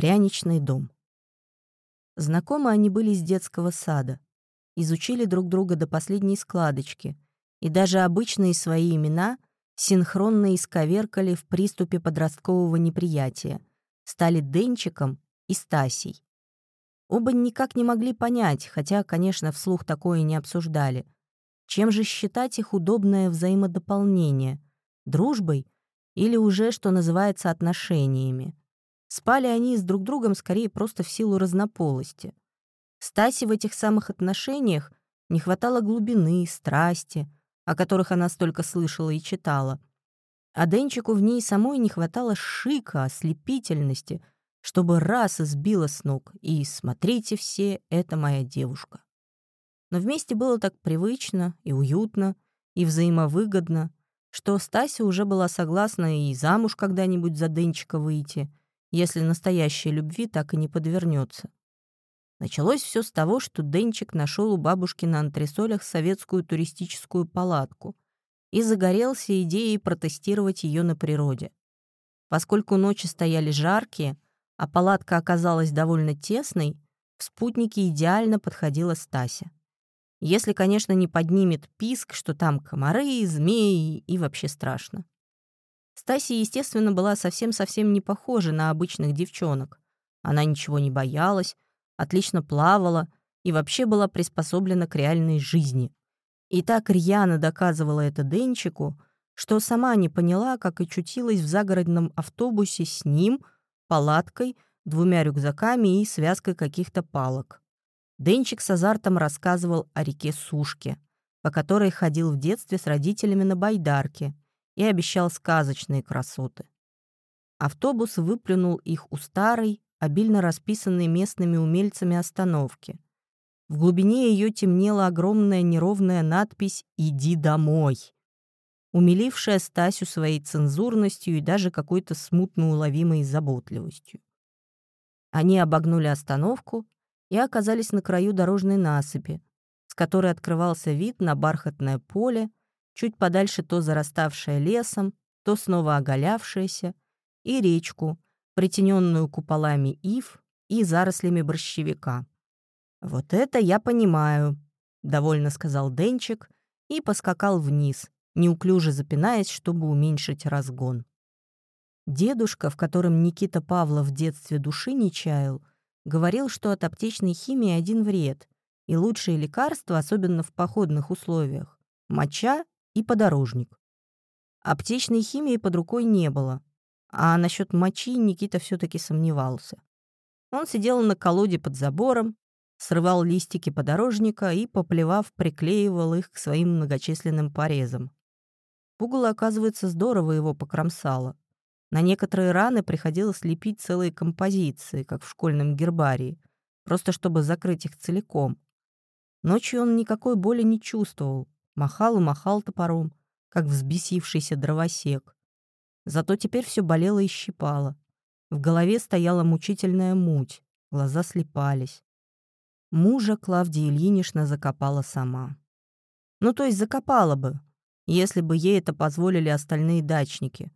Пряничный дом. Знакомы они были с детского сада. Изучили друг друга до последней складочки. И даже обычные свои имена синхронно исковеркали в приступе подросткового неприятия. Стали Денчиком и Стасей. Оба никак не могли понять, хотя, конечно, вслух такое не обсуждали. Чем же считать их удобное взаимодополнение? Дружбой или уже, что называется, отношениями? Спали они с друг другом скорее просто в силу разнополости. Стасе в этих самых отношениях не хватало глубины, страсти, о которых она столько слышала и читала. А Денчику в ней самой не хватало шика, ослепительности, чтобы раз избила с ног, и смотрите все, это моя девушка. Но вместе было так привычно и уютно, и взаимовыгодно, что Стася уже была согласна и замуж когда-нибудь за Денчика выйти — если настоящей любви так и не подвернется. Началось все с того, что Денчик нашел у бабушки на антресолях советскую туристическую палатку и загорелся идеей протестировать ее на природе. Поскольку ночи стояли жаркие, а палатка оказалась довольно тесной, в спутнике идеально подходила Стася. Если, конечно, не поднимет писк, что там комары, змеи и вообще страшно. Стася, естественно, была совсем-совсем не похожа на обычных девчонок. Она ничего не боялась, отлично плавала и вообще была приспособлена к реальной жизни. И так рьяно доказывала это Денчику, что сама не поняла, как очутилась в загородном автобусе с ним, палаткой, двумя рюкзаками и связкой каких-то палок. Денчик с азартом рассказывал о реке Сушке, по которой ходил в детстве с родителями на байдарке — и обещал сказочные красоты. Автобус выплюнул их у старой, обильно расписанной местными умельцами остановки. В глубине ее темнела огромная неровная надпись «Иди домой», умилившая Стасю своей цензурностью и даже какой-то смутно уловимой заботливостью. Они обогнули остановку и оказались на краю дорожной насыпи, с которой открывался вид на бархатное поле, чуть подальше то зараставшая лесом, то снова оголявшаяся, и речку, притененную куполами ив и зарослями борщевика. «Вот это я понимаю», — довольно сказал Денчик и поскакал вниз, неуклюже запинаясь, чтобы уменьшить разгон. Дедушка, в котором Никита Павлов в детстве души не чаял, говорил, что от аптечной химии один вред, и лучшие лекарства, особенно в походных условиях, моча и подорожник. Аптечной химии под рукой не было, а насчет мочи Никита все таки сомневался. Он сидел на колоде под забором, срывал листики подорожника и, поплевав, приклеивал их к своим многочисленным порезам. Пугало, оказывается, здорово его покромсало. На некоторые раны приходилось лепить целые композиции, как в школьном гербарии, просто чтобы закрыть их целиком. Ночью он никакой боли не чувствовал, Махал и махал топором, как взбесившийся дровосек. Зато теперь все болело и щипало. В голове стояла мучительная муть, глаза слепались. Мужа Клавдия Ильинична закопала сама. Ну, то есть закопала бы, если бы ей это позволили остальные дачники,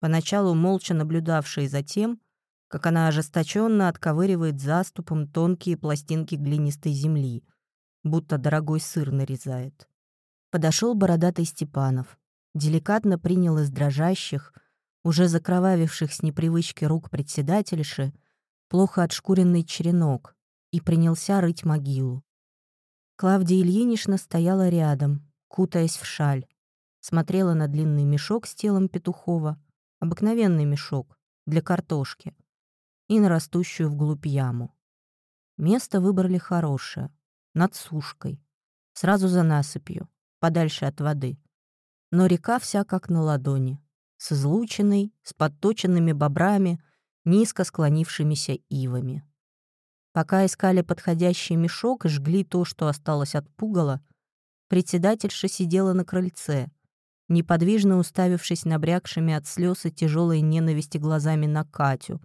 поначалу молча наблюдавшие за тем, как она ожесточенно отковыривает заступом тонкие пластинки глинистой земли, будто дорогой сыр нарезает. Подошел бородатый Степанов. Деликатно принял из дрожащих, уже закровавивших с непривычки рук председательши, плохо отшкуренный черенок и принялся рыть могилу. Клавдия Ильинична стояла рядом, кутаясь в шаль, смотрела на длинный мешок с телом Петухова, обыкновенный мешок для картошки, и на растущую вглубь яму. Место выбрали хорошее, над сушкой, сразу за насыпью подальше от воды. Но река вся как на ладони, с излученной, с подточенными бобрами, низко склонившимися ивами. Пока искали подходящий мешок и жгли то, что осталось от пугала, председательша сидела на крыльце, неподвижно уставившись набрякшими от слез и тяжелой ненависти глазами на Катю,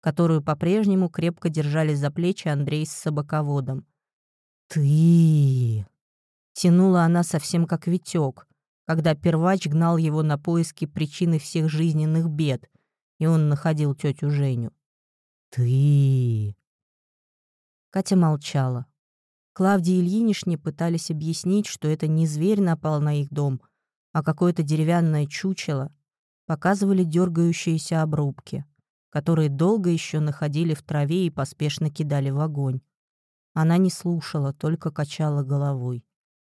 которую по-прежнему крепко держали за плечи Андрей с собаководом. «Ты!» Тянула она совсем как Витек, когда первач гнал его на поиски причины всех жизненных бед, и он находил тетю Женю. «Ты...» Катя молчала. Клавдии Ильинишне пытались объяснить, что это не зверь напал на их дом, а какое-то деревянное чучело. Показывали дергающиеся обрубки, которые долго еще находили в траве и поспешно кидали в огонь. Она не слушала, только качала головой.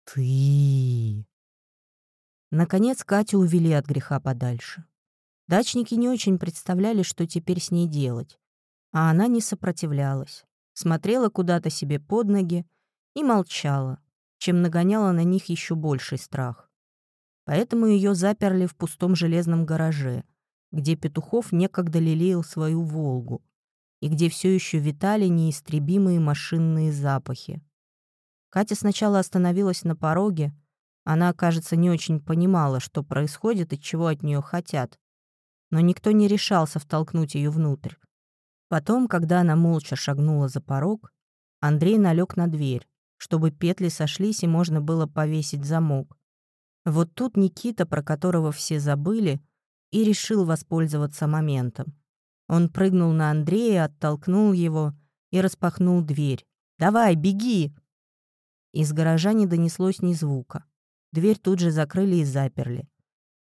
«Ты...» Наконец Катю увели от греха подальше. Дачники не очень представляли, что теперь с ней делать. А она не сопротивлялась, смотрела куда-то себе под ноги и молчала, чем нагоняла на них еще больший страх. Поэтому ее заперли в пустом железном гараже, где Петухов некогда лелеял свою «Волгу», и где все еще витали неистребимые машинные запахи. Катя сначала остановилась на пороге. Она, кажется, не очень понимала, что происходит и чего от нее хотят. Но никто не решался втолкнуть ее внутрь. Потом, когда она молча шагнула за порог, Андрей налег на дверь, чтобы петли сошлись и можно было повесить замок. Вот тут Никита, про которого все забыли, и решил воспользоваться моментом. Он прыгнул на Андрея, оттолкнул его и распахнул дверь. «Давай, беги!» Из гаража не донеслось ни звука. Дверь тут же закрыли и заперли.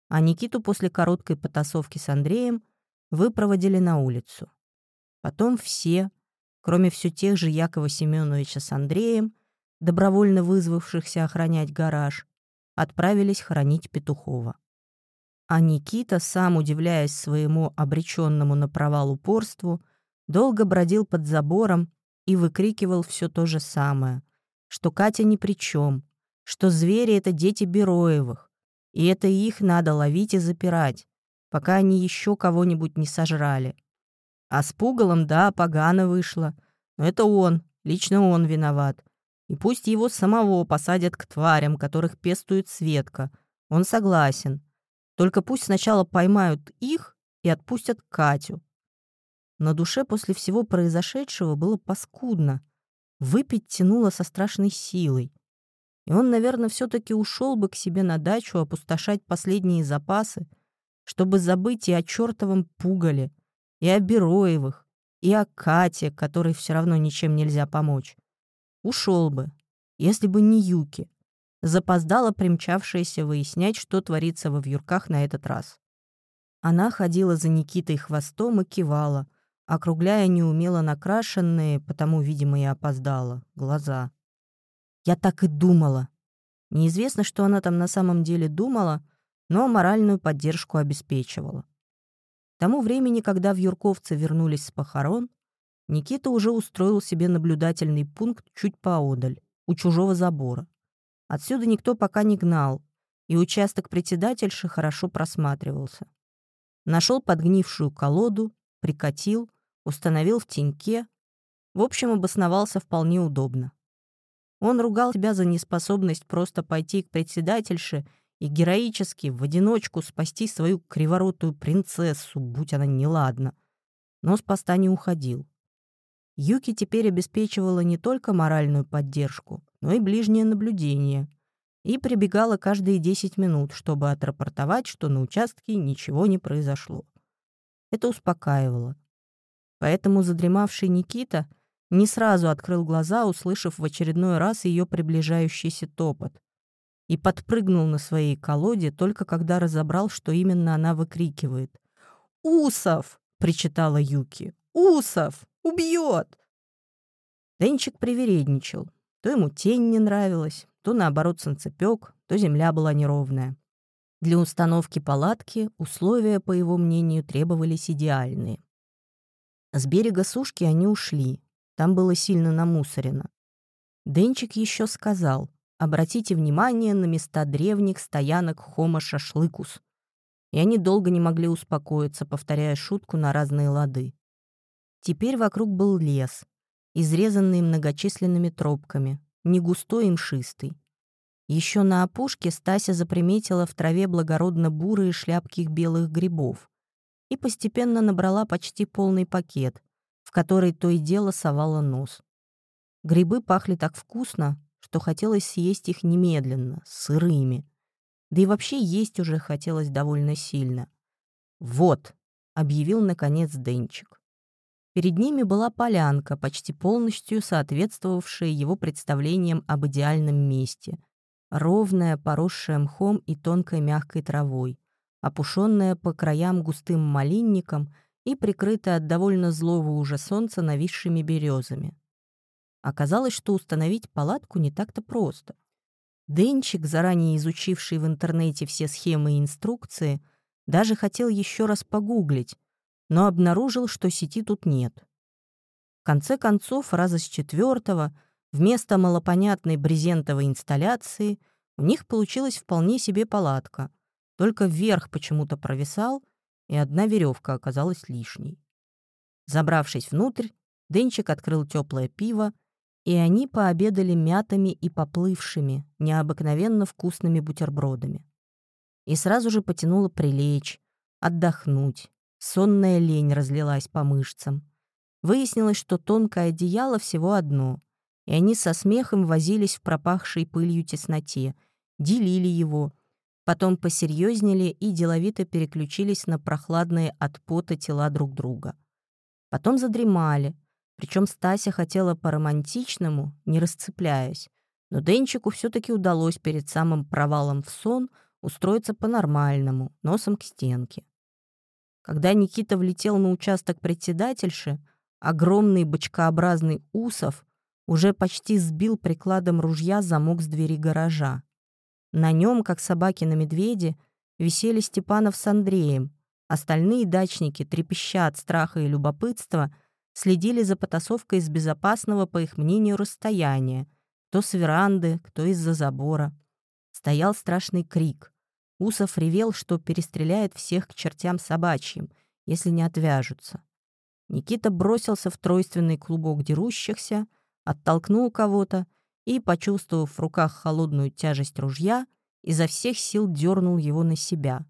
А Никиту после короткой потасовки с Андреем выпроводили на улицу. Потом все, кроме все тех же Якова Семеновича с Андреем, добровольно вызвавшихся охранять гараж, отправились хоронить Петухова. А Никита, сам удивляясь своему обреченному на провал упорству, долго бродил под забором и выкрикивал все то же самое, что Катя ни при чем, что звери — это дети Бероевых, и это их надо ловить и запирать, пока они еще кого-нибудь не сожрали. А с пугалом, да, погано вышло. Но это он, лично он виноват. И пусть его самого посадят к тварям, которых пестует Светка. Он согласен. Только пусть сначала поймают их и отпустят Катю. На душе после всего произошедшего было паскудно. Выпить тянуло со страшной силой. И он, наверное, все таки ушел бы к себе на дачу опустошать последние запасы, чтобы забыть и о чертовом пугале, и о Бероевых, и о Кате, которой все равно ничем нельзя помочь. Ушел бы, если бы не Юки, запоздала примчавшаяся выяснять, что творится во вьюрках на этот раз. Она ходила за Никитой хвостом и кивала, округляя неумело накрашенные, потому, видимо, и опоздала, глаза. Я так и думала. Неизвестно, что она там на самом деле думала, но моральную поддержку обеспечивала. К тому времени, когда в Юрковце вернулись с похорон, Никита уже устроил себе наблюдательный пункт чуть поодаль, у чужого забора. Отсюда никто пока не гнал, и участок председательши хорошо просматривался. Нашел подгнившую колоду, прикатил, установил в теньке. В общем, обосновался вполне удобно. Он ругал себя за неспособность просто пойти к председательше и героически в одиночку спасти свою криворотую принцессу, будь она неладна. Но с поста не уходил. Юки теперь обеспечивала не только моральную поддержку, но и ближнее наблюдение. И прибегала каждые 10 минут, чтобы отрапортовать, что на участке ничего не произошло. Это успокаивало. Поэтому задремавший Никита не сразу открыл глаза, услышав в очередной раз ее приближающийся топот и подпрыгнул на своей колоде только когда разобрал, что именно она выкрикивает. «Усов!» — причитала Юки. «Усов! Убьет!» Денчик привередничал. То ему тень не нравилась, то, наоборот, санцепёк, то земля была неровная. Для установки палатки условия, по его мнению, требовались идеальные. С берега сушки они ушли. Там было сильно намусорено. Денчик еще сказал, Обратите внимание на места древних стоянок Homo шашлыкус. И они долго не могли успокоиться, повторяя шутку на разные лады. Теперь вокруг был лес, изрезанный многочисленными тропками, не густой и мшистый. Еще на опушке Стася заприметила в траве благородно-бурые шляпки белых грибов и постепенно набрала почти полный пакет, в который то и дело совала нос. Грибы пахли так вкусно, что хотелось съесть их немедленно, сырыми. Да и вообще есть уже хотелось довольно сильно. «Вот», — объявил, наконец, Денчик. Перед ними была полянка, почти полностью соответствовавшая его представлениям об идеальном месте. Ровная, поросшая мхом и тонкой мягкой травой, опушенная по краям густым малинником и прикрытая от довольно злого уже солнца нависшими березами. Оказалось, что установить палатку не так-то просто. Денчик, заранее изучивший в интернете все схемы и инструкции, даже хотел еще раз погуглить, но обнаружил, что сети тут нет. В конце концов, раза с четвертого, вместо малопонятной брезентовой инсталляции, у них получилась вполне себе палатка, только вверх почему-то провисал, и одна веревка оказалась лишней. Забравшись внутрь, Денчик открыл теплое пиво, и они пообедали мятыми и поплывшими, необыкновенно вкусными бутербродами. И сразу же потянуло прилечь, отдохнуть, Сонная лень разлилась по мышцам. Выяснилось, что тонкое одеяло всего одно, и они со смехом возились в пропахшей пылью тесноте, делили его, потом посерьезнели и деловито переключились на прохладные от пота тела друг друга. Потом задремали, причем Стася хотела по-романтичному, не расцепляясь, но Денчику все таки удалось перед самым провалом в сон устроиться по-нормальному, носом к стенке. Когда Никита влетел на участок председательши, огромный бочкообразный Усов уже почти сбил прикладом ружья замок с двери гаража. На нем, как собаки на медведе, висели Степанов с Андреем. Остальные дачники, трепеща от страха и любопытства, следили за потасовкой с безопасного, по их мнению, расстояния, кто с веранды, кто из-за забора. Стоял страшный крик. Усов ревел, что перестреляет всех к чертям собачьим, если не отвяжутся. Никита бросился в тройственный клубок дерущихся, оттолкнул кого-то и, почувствовав в руках холодную тяжесть ружья, изо всех сил дернул его на себя.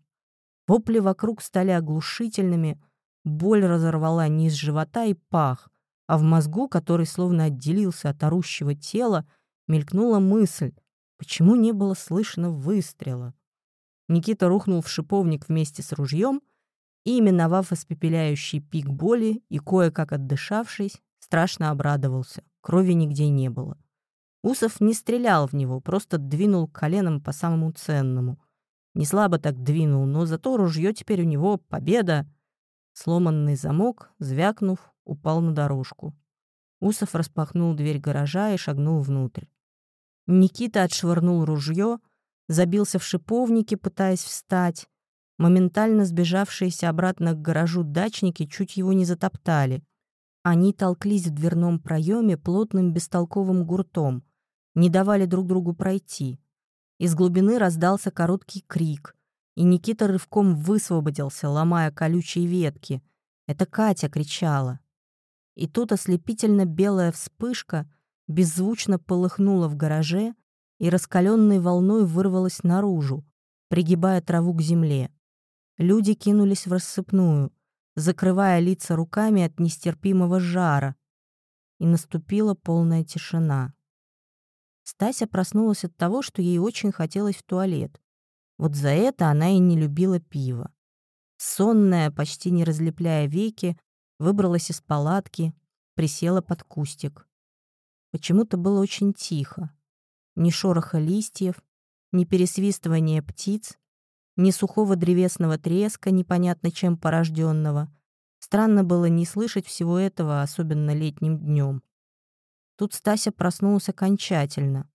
Вопли вокруг стали оглушительными, боль разорвала низ живота и пах, а в мозгу, который словно отделился от орущего тела, мелькнула мысль, почему не было слышно выстрела. Никита рухнул в шиповник вместе с ружьем и, миновав испепеляющий пик боли и кое-как отдышавшись, страшно обрадовался. Крови нигде не было. Усов не стрелял в него, просто двинул коленом по самому ценному. Не слабо так двинул, но зато ружье теперь у него победа. Сломанный замок, звякнув, упал на дорожку. Усов распахнул дверь гаража и шагнул внутрь. Никита отшвырнул ружье, забился в шиповнике, пытаясь встать. Моментально сбежавшиеся обратно к гаражу дачники чуть его не затоптали. Они толклись в дверном проеме плотным бестолковым гуртом, не давали друг другу пройти. Из глубины раздался короткий крик, и Никита рывком высвободился, ломая колючие ветки. Это Катя кричала. И тут ослепительно белая вспышка беззвучно полыхнула в гараже, и раскаленной волной вырвалась наружу, пригибая траву к земле. Люди кинулись в рассыпную, закрывая лица руками от нестерпимого жара, и наступила полная тишина. Стася проснулась от того, что ей очень хотелось в туалет. Вот за это она и не любила пиво. Сонная, почти не разлепляя веки, выбралась из палатки, присела под кустик. Почему-то было очень тихо ни шороха листьев, ни пересвистывания птиц, ни сухого древесного треска, непонятно чем порожденного. Странно было не слышать всего этого, особенно летним днем. Тут Стася проснулась окончательно.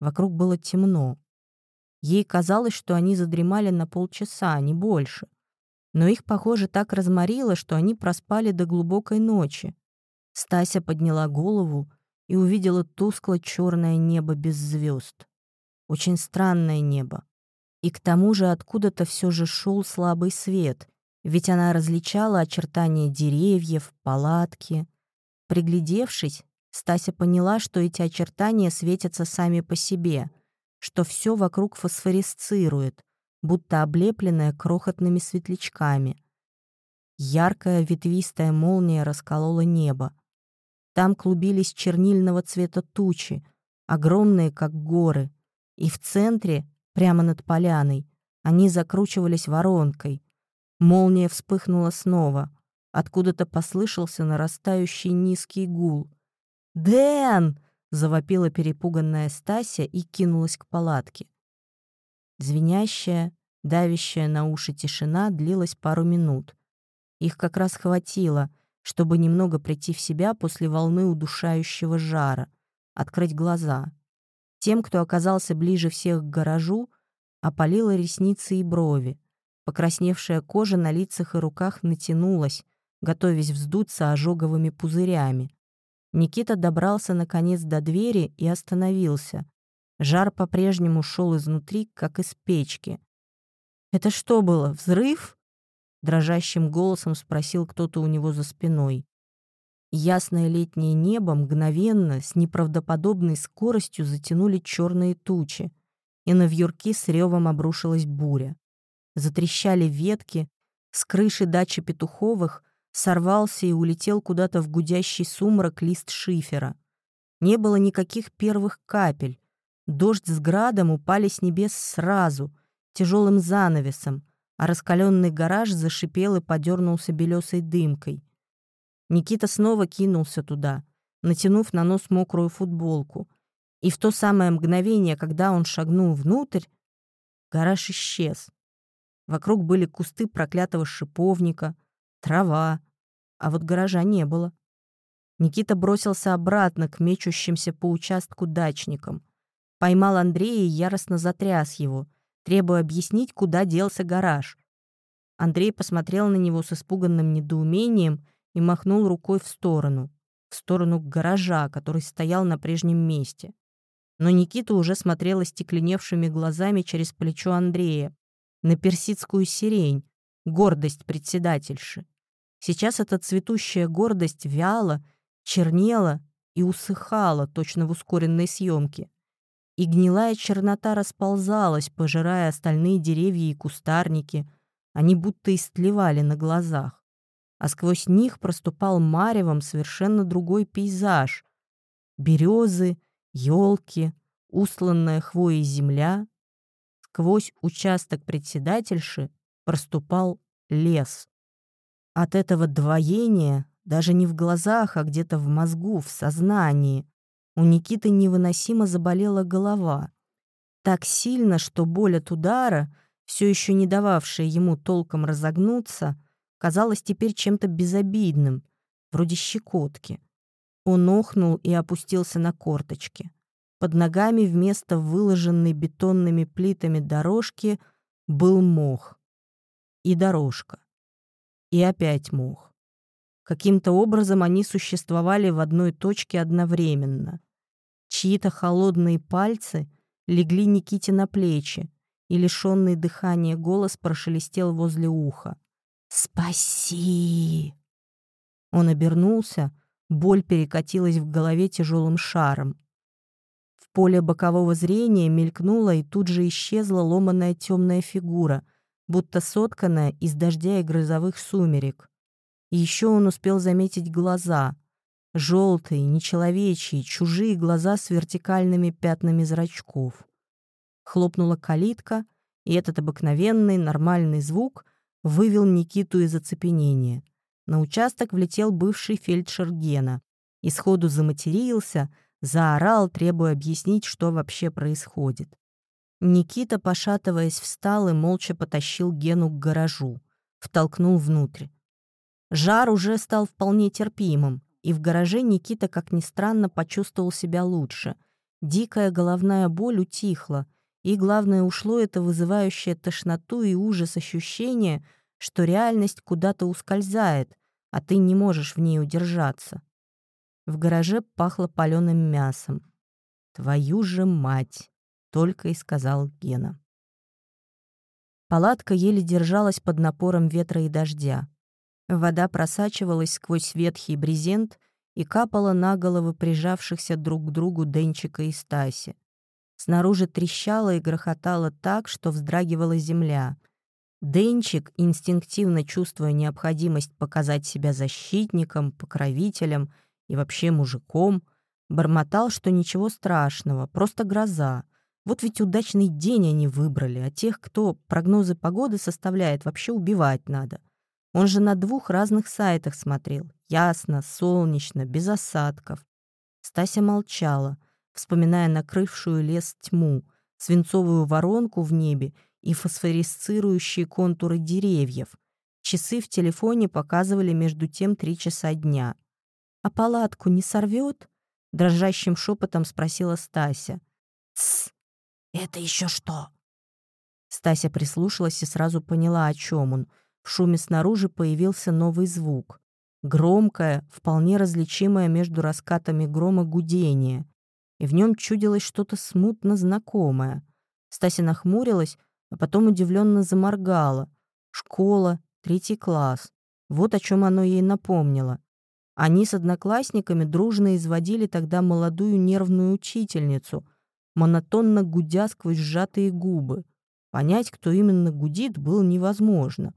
Вокруг было темно. Ей казалось, что они задремали на полчаса, а не больше. Но их, похоже, так разморило, что они проспали до глубокой ночи. Стася подняла голову и увидела тускло-черное небо без звезд. Очень странное небо. И к тому же откуда-то все же шел слабый свет, ведь она различала очертания деревьев, палатки. Приглядевшись, Стася поняла, что эти очертания светятся сами по себе, что все вокруг фосфорисцирует, будто облепленное крохотными светлячками. Яркая ветвистая молния расколола небо. Там клубились чернильного цвета тучи, огромные, как горы, и в центре, прямо над поляной, они закручивались воронкой. Молния вспыхнула снова. Откуда-то послышался нарастающий низкий гул. «Дэн!» — завопила перепуганная Стася и кинулась к палатке. Звенящая, давящая на уши тишина длилась пару минут. Их как раз хватило, чтобы немного прийти в себя после волны удушающего жара, открыть глаза. Тем, кто оказался ближе всех к гаражу, опалила ресницы и брови. Покрасневшая кожа на лицах и руках натянулась, готовясь вздуться ожоговыми пузырями. Никита добрался наконец до двери и остановился. Жар по-прежнему шел изнутри, как из печки. «Это что было, взрыв?» Дрожащим голосом спросил кто-то у него за спиной. Ясное летнее небо мгновенно, с неправдоподобной скоростью затянули черные тучи, и на вьюрки с ревом обрушилась буря. Затрещали ветки, с крыши дачи Петуховых сорвался и улетел куда-то в гудящий сумрак лист шифера. Не было никаких первых капель. Дождь с градом упали с небес сразу, тяжелым занавесом, а раскаленный гараж зашипел и подернулся белесой дымкой. Никита снова кинулся туда, натянув на нос мокрую футболку. И в то самое мгновение, когда он шагнул внутрь, гараж исчез. Вокруг были кусты проклятого шиповника, трава, а вот гаража не было. Никита бросился обратно к мечущимся по участку дачникам. Поймал Андрея и яростно затряс его, требуя объяснить, куда делся гараж. Андрей посмотрел на него с испуганным недоумением и махнул рукой в сторону, в сторону гаража, который стоял на прежнем месте. Но Никита уже смотрел остекленевшими глазами через плечо Андрея на персидскую сирень, гордость председательши. Сейчас эта цветущая гордость вяла, чернела и усыхала точно в ускоренной съемке. И гнилая чернота расползалась, пожирая остальные деревья и кустарники. Они будто истлевали на глазах. А сквозь них проступал маревом совершенно другой пейзаж. Березы, елки, устланная хвоей земля. Сквозь участок председательши проступал лес. От этого двоения, даже не в глазах, а где-то в мозгу, в сознании, у Никиты невыносимо заболела голова. Так сильно, что боль от удара, все еще не дававшая ему толком разогнуться, казалась теперь чем-то безобидным, вроде щекотки. Он охнул и опустился на корточки. Под ногами вместо выложенной бетонными плитами дорожки был мох. И дорожка и опять мох. Каким-то образом они существовали в одной точке одновременно. Чьи-то холодные пальцы легли Никите на плечи, и лишенный дыхания голос прошелестел возле уха. «Спаси!» Он обернулся, боль перекатилась в голове тяжелым шаром. В поле бокового зрения мелькнула и тут же исчезла ломаная темная фигура — будто сотканная из дождя и грозовых сумерек. И еще он успел заметить глаза. Желтые, нечеловечьи, чужие глаза с вертикальными пятнами зрачков. Хлопнула калитка, и этот обыкновенный, нормальный звук вывел Никиту из оцепенения. На участок влетел бывший фельдшер Гена. И сходу заматерился, заорал, требуя объяснить, что вообще происходит. Никита, пошатываясь, встал и молча потащил Гену к гаражу, втолкнул внутрь. Жар уже стал вполне терпимым, и в гараже Никита, как ни странно, почувствовал себя лучше. Дикая головная боль утихла, и, главное, ушло это вызывающее тошноту и ужас ощущение, что реальность куда-то ускользает, а ты не можешь в ней удержаться. В гараже пахло паленым мясом. Твою же мать! Только и сказал Гена. Палатка еле держалась под напором ветра и дождя. Вода просачивалась сквозь ветхий брезент и капала на головы прижавшихся друг к другу Денчика и Стаси. Снаружи трещало и грохотало так, что вздрагивала земля. Денчик, инстинктивно чувствуя необходимость показать себя защитником, покровителем и вообще мужиком, бормотал, что ничего страшного, просто гроза, вот ведь удачный день они выбрали, а тех, кто прогнозы погоды составляет, вообще убивать надо. Он же на двух разных сайтах смотрел. Ясно, солнечно, без осадков. Стася молчала, вспоминая накрывшую лес тьму, свинцовую воронку в небе и фосфорисцирующие контуры деревьев. Часы в телефоне показывали между тем три часа дня. «А палатку не сорвет?» — дрожащим шепотом спросила Стася. «Тсс! Это еще что?» Стася прислушалась и сразу поняла, о чем он. В шуме снаружи появился новый звук. Громкое, вполне различимое между раскатами грома гудение. И в нем чудилось что-то смутно знакомое. Стася нахмурилась, а потом удивленно заморгала. Школа, третий класс. Вот о чем оно ей напомнило. Они с одноклассниками дружно изводили тогда молодую нервную учительницу, монотонно гудя сквозь сжатые губы. Понять, кто именно гудит, было невозможно.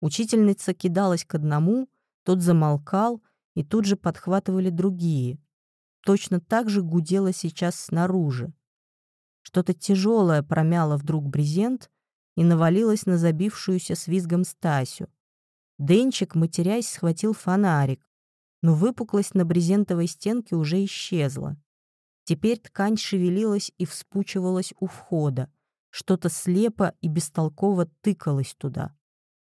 Учительница кидалась к одному, тот замолкал, и тут же подхватывали другие. Точно так же гудело сейчас снаружи. Что-то тяжелое промяло вдруг брезент и навалилось на забившуюся с Стасю. Денчик, матерясь, схватил фонарик, но выпуклость на брезентовой стенке уже исчезла. Теперь ткань шевелилась и вспучивалась у входа. Что-то слепо и бестолково тыкалось туда.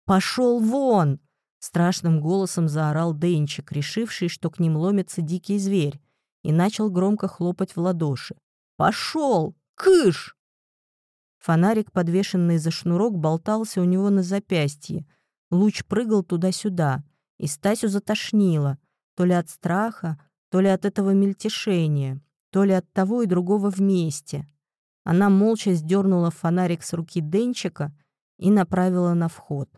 «Пошел вон!» — страшным голосом заорал Денчик, решивший, что к ним ломится дикий зверь, и начал громко хлопать в ладоши. «Пошел! Кыш!» Фонарик, подвешенный за шнурок, болтался у него на запястье. Луч прыгал туда-сюда, и Стасю затошнило, то ли от страха, то ли от этого мельтешения, то ли от того и другого вместе. Она молча сдернула фонарик с руки Денчика и направила на вход.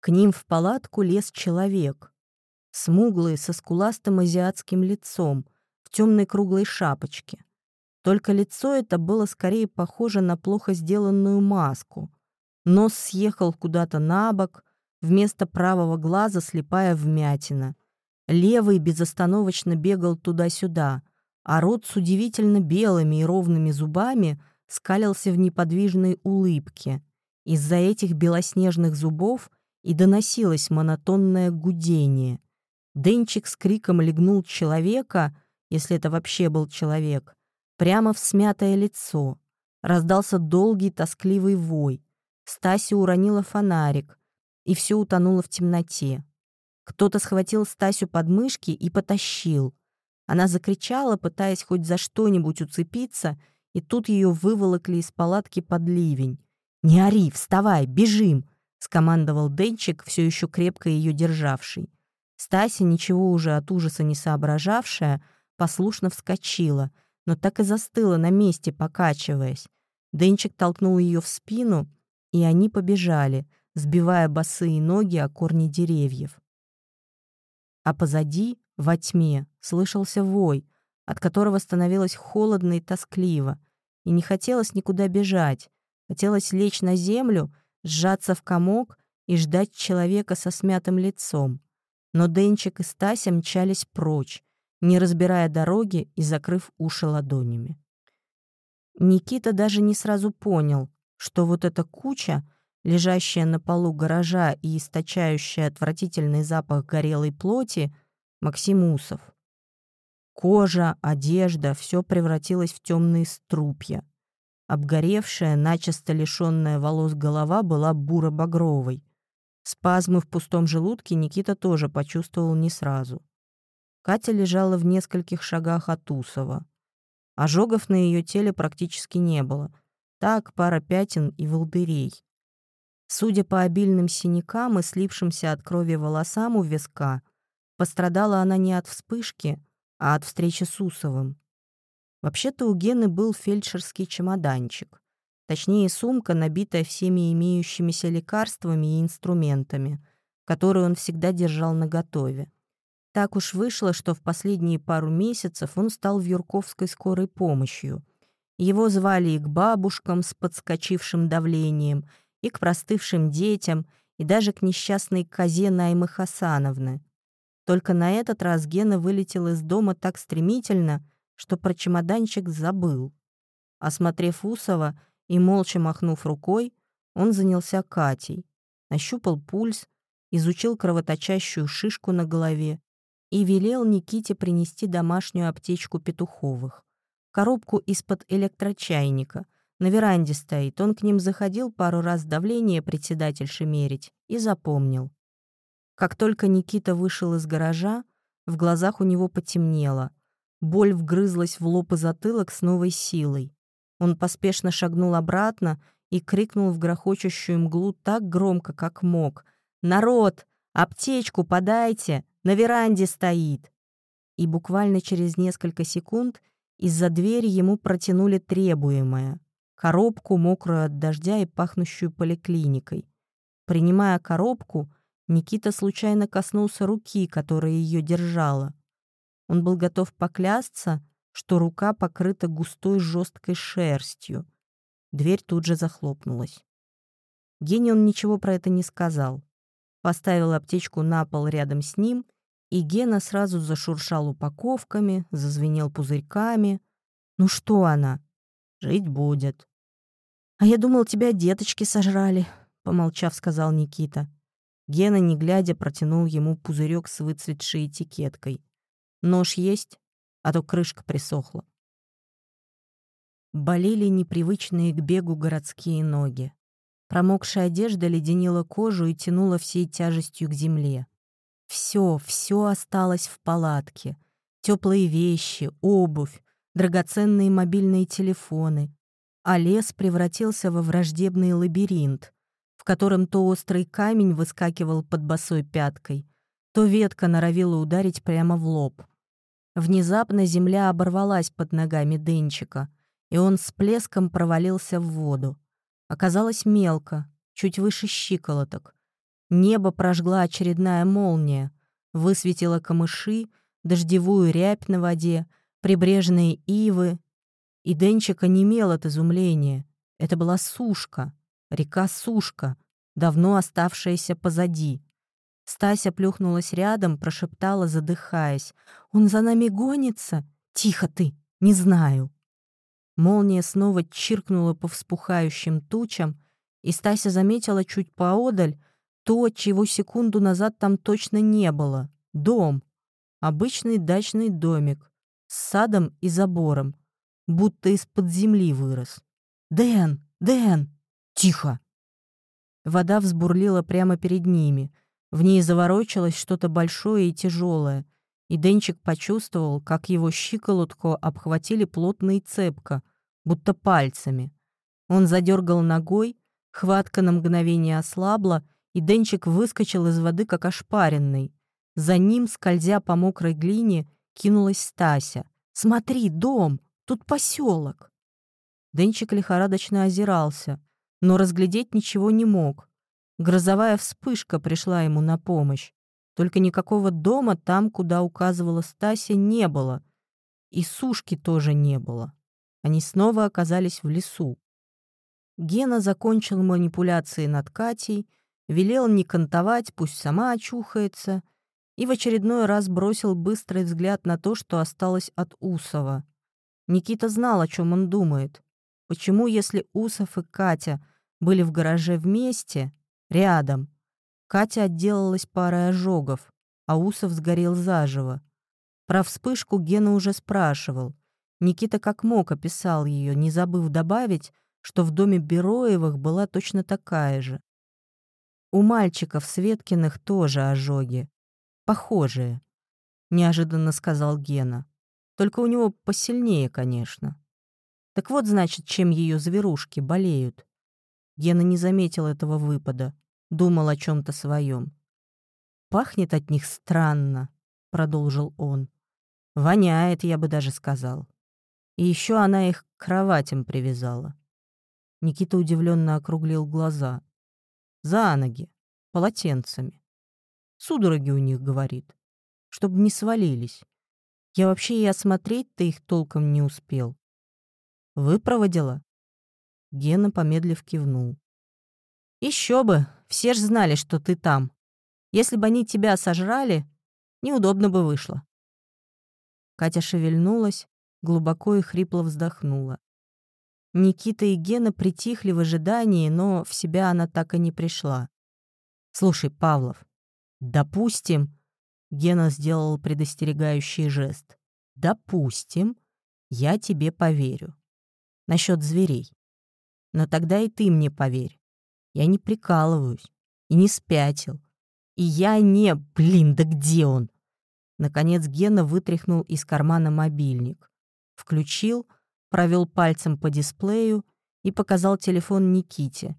К ним в палатку лез человек. Смуглый, со скуластым азиатским лицом, в темной круглой шапочке. Только лицо это было скорее похоже на плохо сделанную маску. Нос съехал куда-то на бок, вместо правого глаза слепая вмятина. Левый безостановочно бегал туда-сюда, а рот с удивительно белыми и ровными зубами скалился в неподвижной улыбке. Из-за этих белоснежных зубов и доносилось монотонное гудение. Денчик с криком легнул человека, если это вообще был человек, прямо в смятое лицо. Раздался долгий тоскливый вой. Стася уронила фонарик, и все утонуло в темноте. Кто-то схватил Стасю под мышки и потащил. Она закричала, пытаясь хоть за что-нибудь уцепиться, и тут ее выволокли из палатки под ливень. «Не ори, вставай, бежим!» — скомандовал Денчик, все еще крепко ее державший. Стася, ничего уже от ужаса не соображавшая, послушно вскочила, но так и застыла на месте, покачиваясь. Денчик толкнул ее в спину, и они побежали, сбивая босые ноги о корни деревьев. А позади, во тьме, слышался вой, от которого становилось холодно и тоскливо, и не хотелось никуда бежать, хотелось лечь на землю — сжаться в комок и ждать человека со смятым лицом. Но Денчик и Стася мчались прочь, не разбирая дороги и закрыв уши ладонями. Никита даже не сразу понял, что вот эта куча, лежащая на полу гаража и источающая отвратительный запах горелой плоти, Максим Усов. Кожа, одежда — все превратилось в темные струпья. Обгоревшая, начисто лишенная волос голова была буро-багровой. Спазмы в пустом желудке Никита тоже почувствовал не сразу. Катя лежала в нескольких шагах от Усова. Ожогов на ее теле практически не было. Так, пара пятен и волдырей. Судя по обильным синякам и слипшимся от крови волосам у виска, пострадала она не от вспышки, а от встречи с Усовым. Вообще-то у Гены был фельдшерский чемоданчик. Точнее, сумка, набитая всеми имеющимися лекарствами и инструментами, которые он всегда держал наготове. Так уж вышло, что в последние пару месяцев он стал в Юрковской скорой помощью. Его звали и к бабушкам с подскочившим давлением, и к простывшим детям, и даже к несчастной козе Наймы Хасановны. Только на этот раз Гена вылетел из дома так стремительно — что про чемоданчик забыл. Осмотрев Усова и молча махнув рукой, он занялся Катей, нащупал пульс, изучил кровоточащую шишку на голове и велел Никите принести домашнюю аптечку петуховых. Коробку из-под электрочайника. На веранде стоит. Он к ним заходил пару раз давление председательши мерить и запомнил. Как только Никита вышел из гаража, в глазах у него потемнело. Боль вгрызлась в лоб и затылок с новой силой. Он поспешно шагнул обратно и крикнул в грохочущую мглу так громко, как мог. «Народ! Аптечку подайте! На веранде стоит!» И буквально через несколько секунд из-за двери ему протянули требуемое — коробку, мокрую от дождя и пахнущую поликлиникой. Принимая коробку, Никита случайно коснулся руки, которая ее держала. Он был готов поклясться, что рука покрыта густой жесткой шерстью. Дверь тут же захлопнулась. Гене он ничего про это не сказал. Поставил аптечку на пол рядом с ним, и Гена сразу зашуршал упаковками, зазвенел пузырьками. «Ну что она? Жить будет». «А я думал, тебя деточки сожрали», — помолчав, сказал Никита. Гена, не глядя, протянул ему пузырек с выцветшей этикеткой. Нож есть, а то крышка присохла. Болели непривычные к бегу городские ноги. Промокшая одежда леденила кожу и тянула всей тяжестью к земле. Все, все осталось в палатке. Теплые вещи, обувь, драгоценные мобильные телефоны. А лес превратился во враждебный лабиринт, в котором то острый камень выскакивал под босой пяткой, то ветка норовила ударить прямо в лоб. Внезапно земля оборвалась под ногами Денчика, и он с плеском провалился в воду. Оказалось мелко, чуть выше щиколоток. Небо прожгла очередная молния, высветила камыши, дождевую рябь на воде, прибрежные ивы. И Денчика немел от изумления. Это была сушка, река Сушка, давно оставшаяся позади. Стася плюхнулась рядом, прошептала, задыхаясь. «Он за нами гонится? Тихо ты, не знаю». Молния снова чиркнула по вспухающим тучам, и Стася заметила чуть поодаль то, чего секунду назад там точно не было. Дом. Обычный дачный домик. С садом и забором. Будто из-под земли вырос. «Дэн! Дэн! Тихо!» Вода взбурлила прямо перед ними — в ней заворочилось что-то большое и тяжелое, и Денчик почувствовал, как его щиколотку обхватили плотно и цепко, будто пальцами. Он задергал ногой, хватка на мгновение ослабла, и Денчик выскочил из воды, как ошпаренный. За ним, скользя по мокрой глине, кинулась Стася. «Смотри, дом! Тут поселок!» Денчик лихорадочно озирался, но разглядеть ничего не мог. Грозовая вспышка пришла ему на помощь. Только никакого дома там, куда указывала Стася, не было. И сушки тоже не было. Они снова оказались в лесу. Гена закончил манипуляции над Катей, велел не кантовать, пусть сама очухается, и в очередной раз бросил быстрый взгляд на то, что осталось от Усова. Никита знал, о чем он думает. Почему, если Усов и Катя были в гараже вместе, Рядом. Катя отделалась парой ожогов, а Усов сгорел заживо. Про вспышку Гена уже спрашивал. Никита как мог описал ее, не забыв добавить, что в доме Бероевых была точно такая же. У мальчиков Светкиных тоже ожоги. Похожие, неожиданно сказал Гена. Только у него посильнее, конечно. Так вот, значит, чем ее зверушки болеют. Гена не заметил этого выпада, думал о чем-то своем. «Пахнет от них странно», — продолжил он. «Воняет, я бы даже сказал. И еще она их к кроватям привязала». Никита удивленно округлил глаза. «За ноги, полотенцами. Судороги у них, говорит, чтобы не свалились. Я вообще и осмотреть-то их толком не успел. Выпроводила?» Гена, помедлив, кивнул. Еще бы, все ж знали, что ты там. Если бы они тебя сожрали, неудобно бы вышло». Катя шевельнулась, глубоко и хрипло вздохнула. Никита и Гена притихли в ожидании, но в себя она так и не пришла. «Слушай, Павлов, «Допустим...» — Гена сделал предостерегающий жест. «Допустим, я тебе поверю. Насчет зверей. Но тогда и ты мне поверь. Я не прикалываюсь и не спятил. И я не... Блин, да где он? Наконец Гена вытряхнул из кармана мобильник. Включил, провел пальцем по дисплею и показал телефон Никите.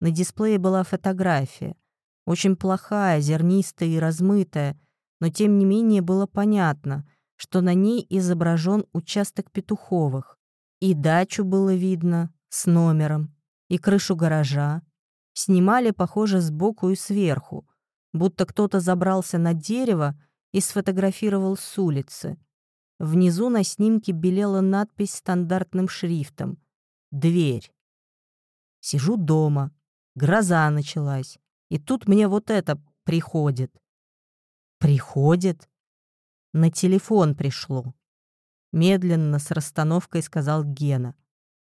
На дисплее была фотография. Очень плохая, зернистая и размытая, но тем не менее было понятно, что на ней изображен участок Петуховых. И дачу было видно с номером, и крышу гаража. Снимали, похоже, сбоку и сверху, будто кто-то забрался на дерево и сфотографировал с улицы. Внизу на снимке белела надпись стандартным шрифтом «Дверь». Сижу дома, гроза началась, и тут мне вот это приходит. Приходит? На телефон пришло. Медленно, с расстановкой сказал Гена.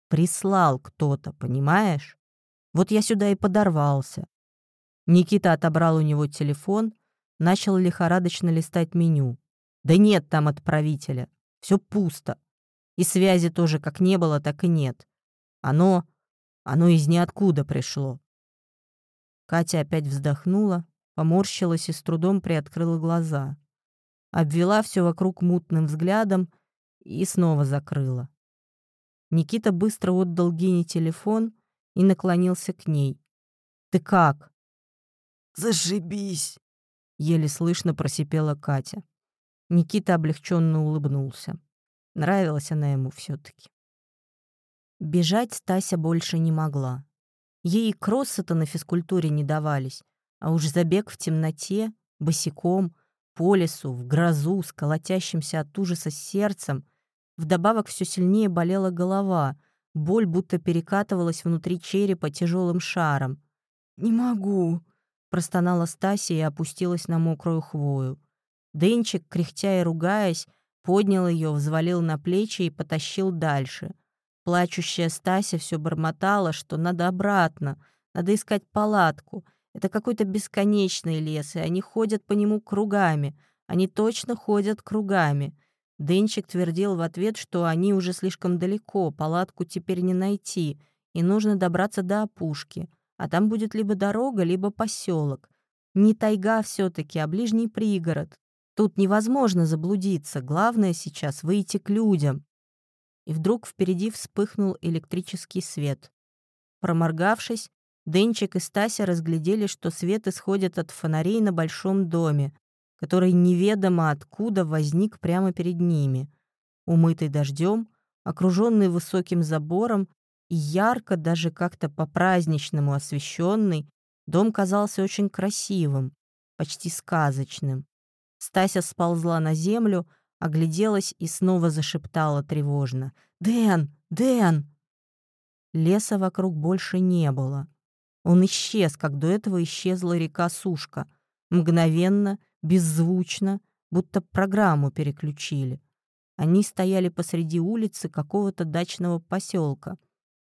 Прислал кто-то, понимаешь? Вот я сюда и подорвался. Никита отобрал у него телефон, начал лихорадочно листать меню. Да нет там отправителя. Все пусто. И связи тоже как не было, так и нет. Оно... оно из ниоткуда пришло. Катя опять вздохнула, поморщилась и с трудом приоткрыла глаза. Обвела все вокруг мутным взглядом и снова закрыла. Никита быстро отдал Гене телефон и наклонился к ней. «Ты как?» «Зашибись!» — еле слышно просипела Катя. Никита облегченно улыбнулся. Нравилась она ему все таки Бежать Стася больше не могла. Ей кроссы-то на физкультуре не давались, а уж забег в темноте, босиком, по лесу, в грозу, с колотящимся от ужаса сердцем. Вдобавок все сильнее болела голова, боль будто перекатывалась внутри черепа тяжелым шаром. «Не могу», — простонала Стася и опустилась на мокрую хвою. Денчик, кряхтя и ругаясь, поднял ее, взвалил на плечи и потащил дальше. Плачущая Стася все бормотала, что надо обратно, надо искать палатку. Это какой-то бесконечный лес, и они ходят по нему кругами. Они точно ходят кругами. Денчик твердил в ответ, что они уже слишком далеко, палатку теперь не найти, и нужно добраться до опушки. А там будет либо дорога, либо поселок. Не тайга все-таки, а ближний пригород. Тут невозможно заблудиться, главное сейчас выйти к людям и вдруг впереди вспыхнул электрический свет. Проморгавшись, Денчик и Стася разглядели, что свет исходит от фонарей на большом доме, который неведомо откуда возник прямо перед ними. Умытый дождем, окруженный высоким забором и ярко, даже как-то по-праздничному освещенный, дом казался очень красивым, почти сказочным. Стася сползла на землю, огляделась и снова зашептала тревожно. «Дэн! Дэн!» Леса вокруг больше не было. Он исчез, как до этого исчезла река Сушка. Мгновенно, беззвучно, будто программу переключили. Они стояли посреди улицы какого-то дачного поселка.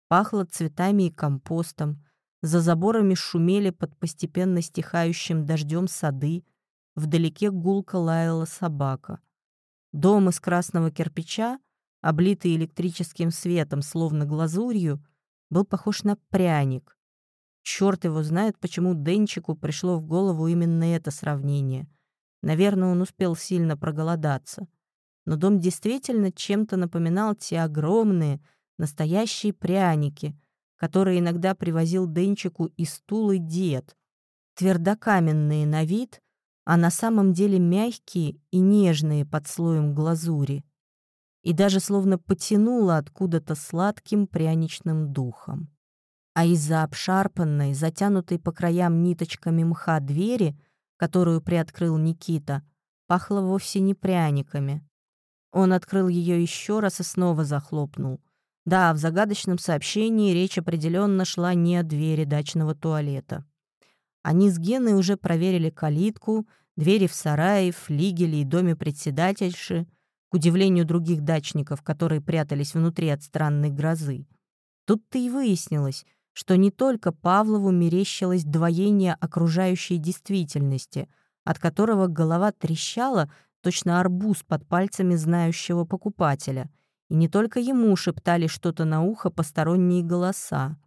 Пахло цветами и компостом. За заборами шумели под постепенно стихающим дождем сады. Вдалеке гулко лаяла собака. Дом из красного кирпича, облитый электрическим светом, словно глазурью, был похож на пряник. Черт его знает, почему Денчику пришло в голову именно это сравнение. Наверное, он успел сильно проголодаться. Но дом действительно чем-то напоминал те огромные, настоящие пряники, которые иногда привозил Денчику из стулы дед. Твердокаменные на вид, а на самом деле мягкие и нежные под слоем глазури. И даже словно потянуло откуда-то сладким пряничным духом. А из-за обшарпанной, затянутой по краям ниточками мха двери, которую приоткрыл Никита, пахло вовсе не пряниками. Он открыл ее еще раз и снова захлопнул. Да, в загадочном сообщении речь определенно шла не о двери дачного туалета. Они с Геной уже проверили калитку, двери в сарае, флигеле и доме председательши, к удивлению других дачников, которые прятались внутри от странной грозы. Тут-то и выяснилось, что не только Павлову мерещилось двоение окружающей действительности, от которого голова трещала, точно арбуз под пальцами знающего покупателя. И не только ему шептали что-то на ухо посторонние голоса.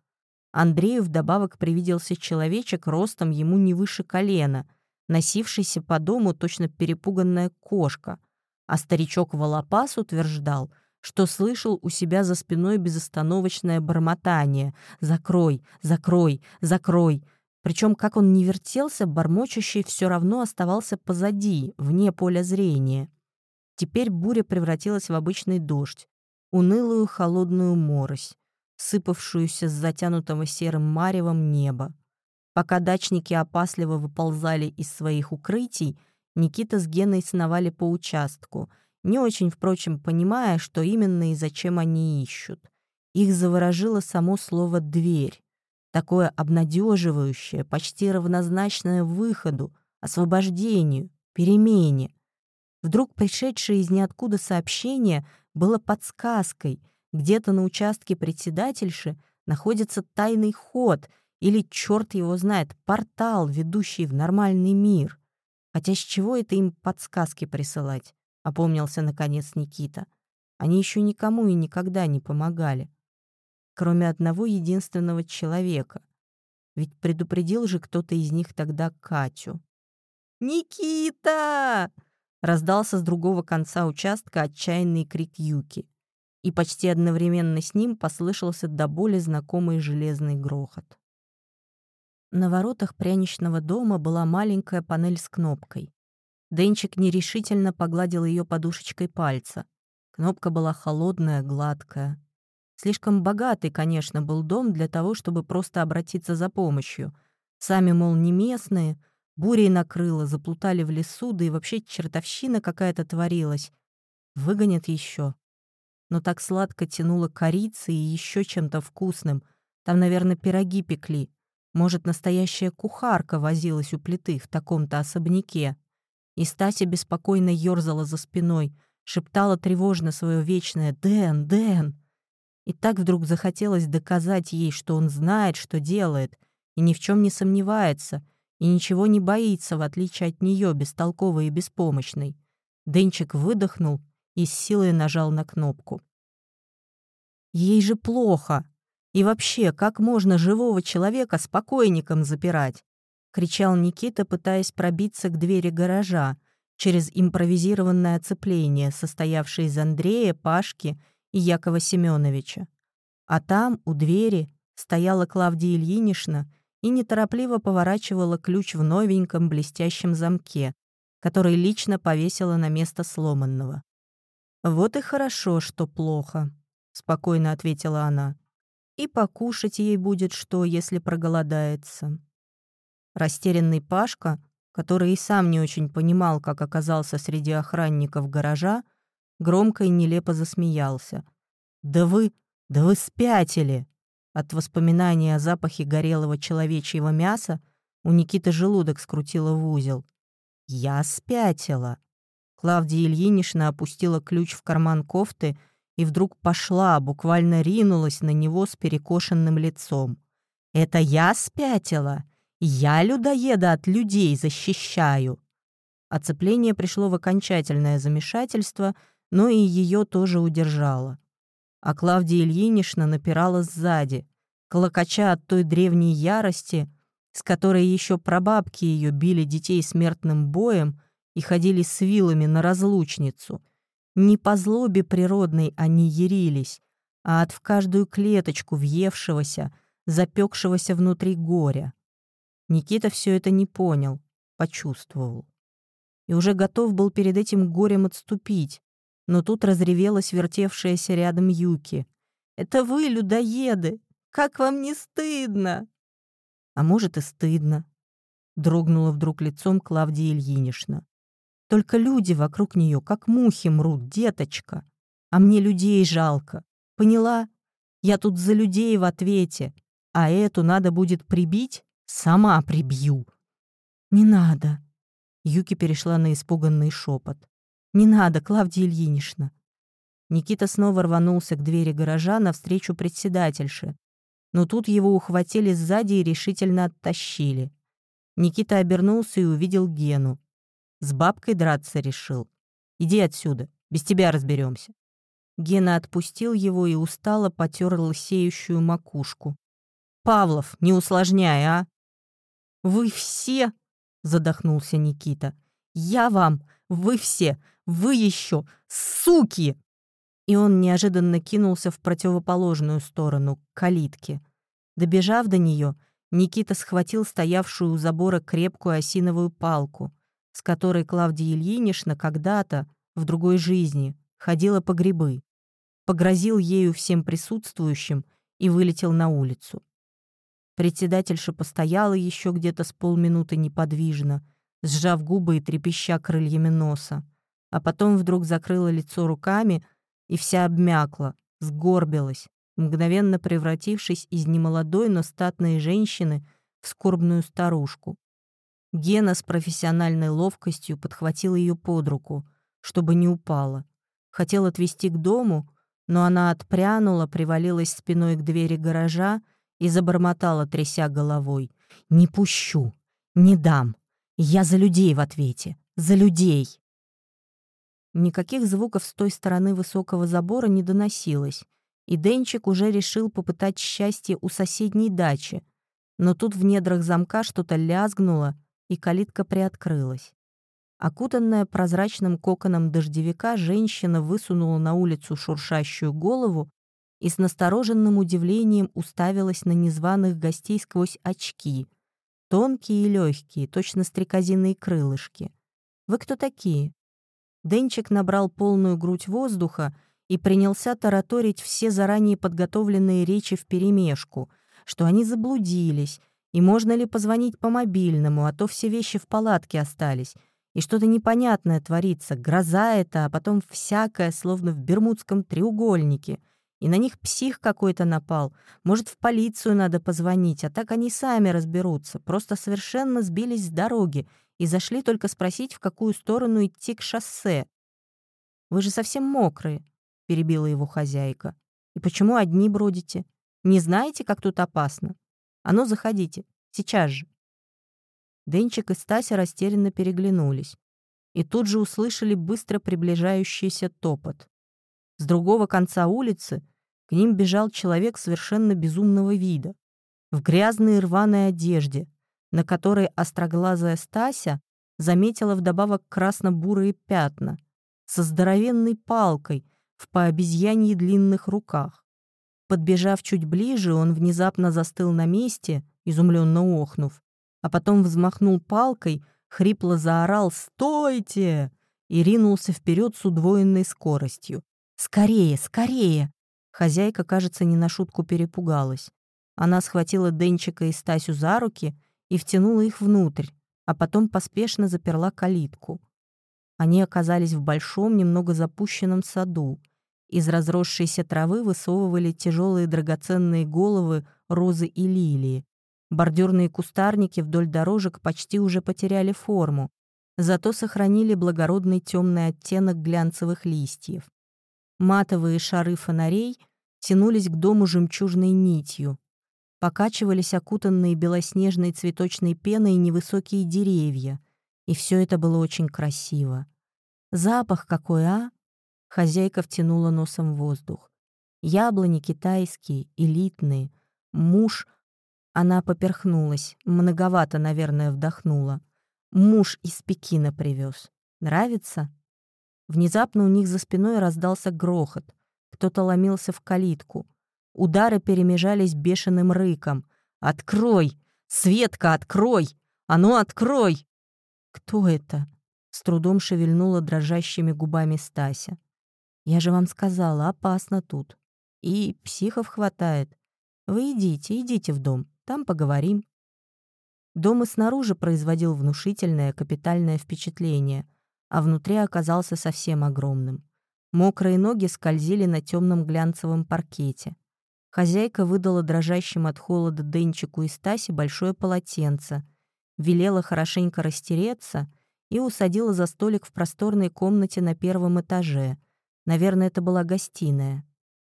Андрею вдобавок привиделся человечек ростом ему не выше колена, носившийся по дому точно перепуганная кошка. А старичок Волопас утверждал, что слышал у себя за спиной безостановочное бормотание «Закрой, закрой, закрой!» Причем, как он не вертелся, бормочущий все равно оставался позади, вне поля зрения. Теперь буря превратилась в обычный дождь, унылую холодную морось, сыпавшуюся с затянутого серым маревом неба. Пока дачники опасливо выползали из своих укрытий, Никита с Геной сновали по участку, не очень, впрочем, понимая, что именно и зачем они ищут. Их заворожило само слово «дверь» такое обнадеживающее, почти равнозначное выходу, освобождению, перемене. Вдруг пришедшее из ниоткуда сообщение было подсказкой. Где-то на участке председательши находится тайный ход или, черт его знает, портал, ведущий в нормальный мир. Хотя с чего это им подсказки присылать? Опомнился, наконец, Никита. Они еще никому и никогда не помогали кроме одного единственного человека. Ведь предупредил же кто-то из них тогда Катю. «Никита!» — раздался с другого конца участка отчаянный крик Юки. И почти одновременно с ним послышался до боли знакомый железный грохот. На воротах пряничного дома была маленькая панель с кнопкой. Денчик нерешительно погладил ее подушечкой пальца. Кнопка была холодная, гладкая. Слишком богатый, конечно, был дом для того, чтобы просто обратиться за помощью. Сами, мол, не местные, бурей накрыло, заплутали в лесу, да и вообще чертовщина какая-то творилась. Выгонят еще. Но так сладко тянуло корицей и еще чем-то вкусным. Там, наверное, пироги пекли. Может, настоящая кухарка возилась у плиты в таком-то особняке. И Стася беспокойно ёрзала за спиной, шептала тревожно свое вечное «Дэн, Дэн!» И так вдруг захотелось доказать ей, что он знает, что делает, и ни в чем не сомневается, и ничего не боится, в отличие от нее, бестолковой и беспомощной. Денчик выдохнул и с силой нажал на кнопку. «Ей же плохо! И вообще, как можно живого человека спокойником запирать?» — кричал Никита, пытаясь пробиться к двери гаража через импровизированное оцепление, состоявшее из Андрея, Пашки и Якова Семеновича. А там, у двери, стояла Клавдия Ильинична и неторопливо поворачивала ключ в новеньком блестящем замке, который лично повесила на место сломанного. «Вот и хорошо, что плохо», — спокойно ответила она. «И покушать ей будет что, если проголодается». Растерянный Пашка, который и сам не очень понимал, как оказался среди охранников гаража, громко и нелепо засмеялся. «Да вы, да вы спятили!» От воспоминания о запахе горелого человечьего мяса у Никиты желудок скрутило в узел. «Я спятила!» Клавдия Ильинична опустила ключ в карман кофты и вдруг пошла, буквально ринулась на него с перекошенным лицом. «Это я спятила? Я людоеда от людей защищаю!» Оцепление пришло в окончательное замешательство — но и ее тоже удержала. А Клавдия Ильинична напирала сзади, колокача от той древней ярости, с которой еще прабабки ее били детей смертным боем и ходили с вилами на разлучницу. Не по злобе природной они ярились, а от в каждую клеточку въевшегося, запекшегося внутри горя. Никита все это не понял, почувствовал. И уже готов был перед этим горем отступить, но тут разревелась вертевшаяся рядом Юки. «Это вы, людоеды! Как вам не стыдно?» «А может, и стыдно», — дрогнула вдруг лицом Клавдия Ильинична. «Только люди вокруг нее, как мухи мрут, деточка. А мне людей жалко. Поняла? Я тут за людей в ответе. А эту надо будет прибить? Сама прибью». «Не надо», — Юки перешла на испуганный шепот. «Не надо, Клавдия Ильинична». Никита снова рванулся к двери гаража навстречу председательше, но тут его ухватили сзади и решительно оттащили. Никита обернулся и увидел Гену. С бабкой драться решил. Иди отсюда, без тебя разберемся. Гена отпустил его и устало потер лысеющую макушку. «Павлов, не усложняй, а!» «Вы все!» — задохнулся Никита. «Я вам! Вы все! Вы еще! Суки!» И он неожиданно кинулся в противоположную сторону, к калитке. Добежав до нее, Никита схватил стоявшую у забора крепкую осиновую палку, с которой Клавдия Ильинична когда-то, в другой жизни, ходила по грибы, погрозил ею всем присутствующим и вылетел на улицу. Председательша постояла еще где-то с полминуты неподвижно, сжав губы и трепеща крыльями носа, а потом вдруг закрыла лицо руками и вся обмякла, сгорбилась, мгновенно превратившись из немолодой, но статной женщины в скорбную старушку. Гена с профессиональной ловкостью подхватил ее под руку, чтобы не упала. Хотел отвезти к дому, но она отпрянула, привалилась спиной к двери гаража и забормотала, тряся головой. «Не пущу! Не дам! Я за людей в ответе! За людей!» Никаких звуков с той стороны высокого забора не доносилось, и Денчик уже решил попытать счастье у соседней дачи, но тут в недрах замка что-то лязгнуло, и калитка приоткрылась. Окутанная прозрачным коконом дождевика, женщина высунула на улицу шуршащую голову и с настороженным удивлением уставилась на незваных гостей сквозь очки, тонкие и легкие, точно стрекозиные крылышки. «Вы кто такие?» Денчик набрал полную грудь воздуха и принялся тараторить все заранее подготовленные речи вперемешку, что они заблудились, и можно ли позвонить по мобильному, а то все вещи в палатке остались — и что-то непонятное творится, гроза это, а потом всякое, словно в бермудском треугольнике. И на них псих какой-то напал. Может, в полицию надо позвонить, а так они сами разберутся. Просто совершенно сбились с дороги и зашли только спросить, в какую сторону идти к шоссе. «Вы же совсем мокрые», — перебила его хозяйка. «И почему одни бродите? Не знаете, как тут опасно? А ну, заходите, сейчас же». Денчик и Стася растерянно переглянулись. И тут же услышали быстро приближающийся топот. С другого конца улицы к ним бежал человек совершенно безумного вида, в грязной рваной одежде, на которой остроглазая Стася заметила вдобавок красно-бурые пятна, со здоровенной палкой в пообезьяньи длинных руках. Подбежав чуть ближе, он внезапно застыл на месте, изумленно охнув, а потом взмахнул палкой, хрипло заорал «Стойте!» и ринулся вперед с удвоенной скоростью. «Скорее, скорее!» Хозяйка, кажется, не на шутку перепугалась. Она схватила Денчика и Стасю за руки и втянула их внутрь, а потом поспешно заперла калитку. Они оказались в большом, немного запущенном саду. Из разросшейся травы высовывали тяжелые драгоценные головы розы и лилии, Бордюрные кустарники вдоль дорожек почти уже потеряли форму, зато сохранили благородный темный оттенок глянцевых листьев. Матовые шары фонарей тянулись к дому жемчужной нитью. Покачивались окутанные белоснежной цветочной пеной невысокие деревья, и все это было очень красиво. Запах какой, а? Хозяйка втянула носом воздух. Яблони китайские, элитные. Муж она поперхнулась, многовато, наверное, вдохнула. Муж из Пекина привез. Нравится? Внезапно у них за спиной раздался грохот. Кто-то ломился в калитку. Удары перемежались бешеным рыком. «Открой! Светка, открой! А ну, открой!» «Кто это?» — с трудом шевельнула дрожащими губами Стася. «Я же вам сказала, опасно тут. И психов хватает. Вы идите, идите в дом. Там поговорим». Дом и снаружи производил внушительное капитальное впечатление, а внутри оказался совсем огромным. Мокрые ноги скользили на темном глянцевом паркете. Хозяйка выдала дрожащим от холода Денчику и Стасе большое полотенце, велела хорошенько растереться и усадила за столик в просторной комнате на первом этаже. Наверное, это была гостиная.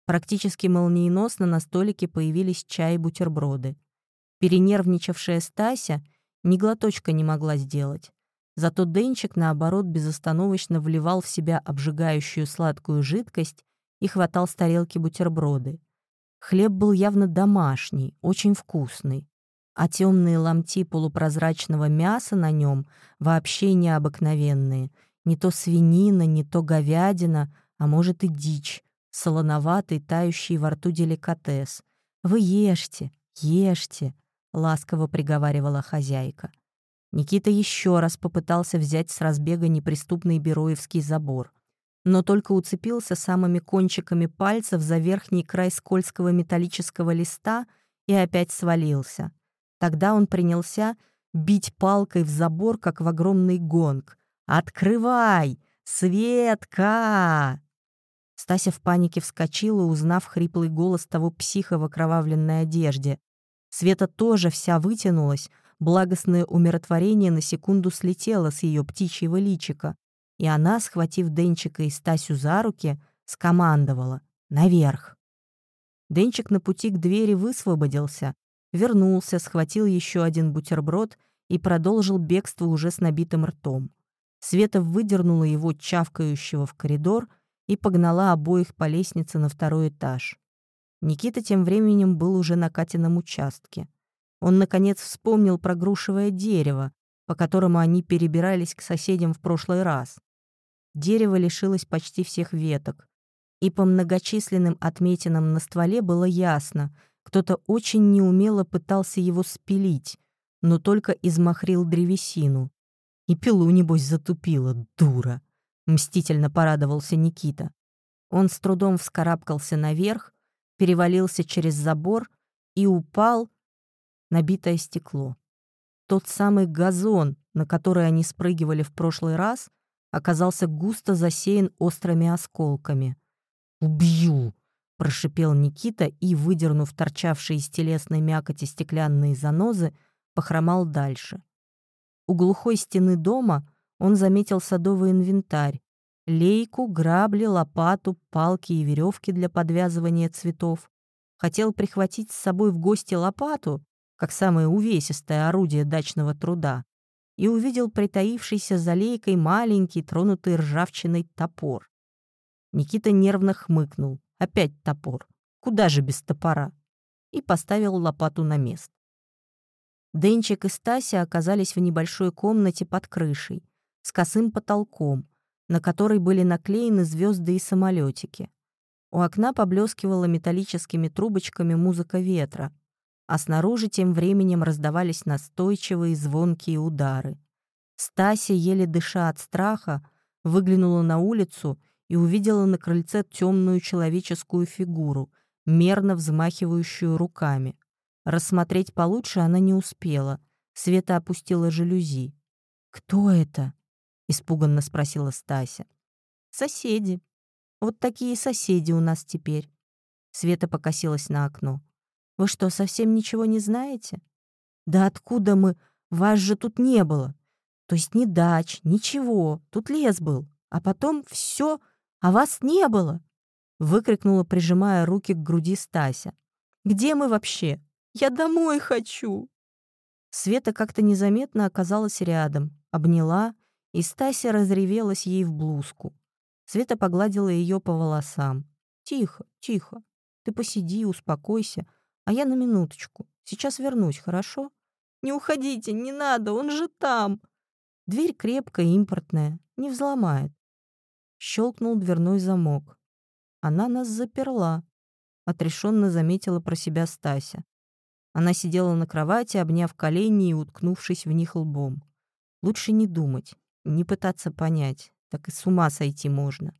Практически молниеносно на столике появились чай и бутерброды. Перенервничавшая Стася ни глоточка не могла сделать. Зато Денчик, наоборот, безостановочно вливал в себя обжигающую сладкую жидкость и хватал с тарелки бутерброды. Хлеб был явно домашний, очень вкусный, а темные ломти полупрозрачного мяса на нем вообще необыкновенные. Не то свинина, не то говядина, а может и дичь, солоноватый, тающий во рту деликатес. «Вы ешьте, ешьте», — ласково приговаривала хозяйка. Никита еще раз попытался взять с разбега неприступный Бероевский забор, но только уцепился самыми кончиками пальцев за верхний край скользкого металлического листа и опять свалился. Тогда он принялся бить палкой в забор, как в огромный гонг. «Открывай! Светка!» Стася в панике вскочила, узнав хриплый голос того психа в окровавленной одежде. Света тоже вся вытянулась, благостное умиротворение на секунду слетело с ее птичьего личика, и она, схватив Денчика и Стасю за руки, скомандовала «Наверх!». Денчик на пути к двери высвободился, вернулся, схватил еще один бутерброд и продолжил бегство уже с набитым ртом. Света выдернула его чавкающего в коридор и погнала обоих по лестнице на второй этаж. Никита тем временем был уже на Катином участке. Он, наконец, вспомнил про грушевое дерево, по которому они перебирались к соседям в прошлый раз. Дерево лишилось почти всех веток, и по многочисленным отметинам на стволе было ясно, кто-то очень неумело пытался его спилить, но только измахрил древесину. И пилу, небось, затупила, дура. Мстительно порадовался Никита. Он с трудом вскарабкался наверх, перевалился через забор и упал на битое стекло. Тот самый газон, на который они спрыгивали в прошлый раз, оказался густо засеян острыми осколками. «Убью!» — прошипел Никита и, выдернув торчавшие из телесной мякоти стеклянные занозы, похромал дальше. У глухой стены дома он заметил садовый инвентарь, лейку, грабли, лопату, палки и веревки для подвязывания цветов. Хотел прихватить с собой в гости лопату, как самое увесистое орудие дачного труда, и увидел притаившийся за лейкой маленький, тронутый ржавчиной топор. Никита нервно хмыкнул. Опять топор. Куда же без топора? И поставил лопату на место. Денчик и Стася оказались в небольшой комнате под крышей, с косым потолком, на которой были наклеены звезды и самолетики. У окна поблескивала металлическими трубочками музыка ветра, а снаружи тем временем раздавались настойчивые звонкие удары. Стася, еле дыша от страха, выглянула на улицу и увидела на крыльце темную человеческую фигуру, мерно взмахивающую руками. Рассмотреть получше она не успела. Света опустила жалюзи. «Кто это?» — испуганно спросила Стася. «Соседи. Вот такие соседи у нас теперь». Света покосилась на окно. Вы что, совсем ничего не знаете? Да откуда мы? Вас же тут не было. То есть ни дач, ничего. Тут лес был. А потом все, а вас не было. Выкрикнула, прижимая руки к груди Стася. Где мы вообще? Я домой хочу. Света как-то незаметно оказалась рядом, обняла, и Стася разревелась ей в блузку. Света погладила ее по волосам. «Тихо, тихо. Ты посиди, успокойся. А я на минуточку. Сейчас вернусь, хорошо? Не уходите, не надо, он же там. Дверь крепкая, импортная, не взломает. Щелкнул дверной замок. Она нас заперла. Отрешенно заметила про себя Стася. Она сидела на кровати, обняв колени и уткнувшись в них лбом. Лучше не думать, не пытаться понять, так и с ума сойти можно.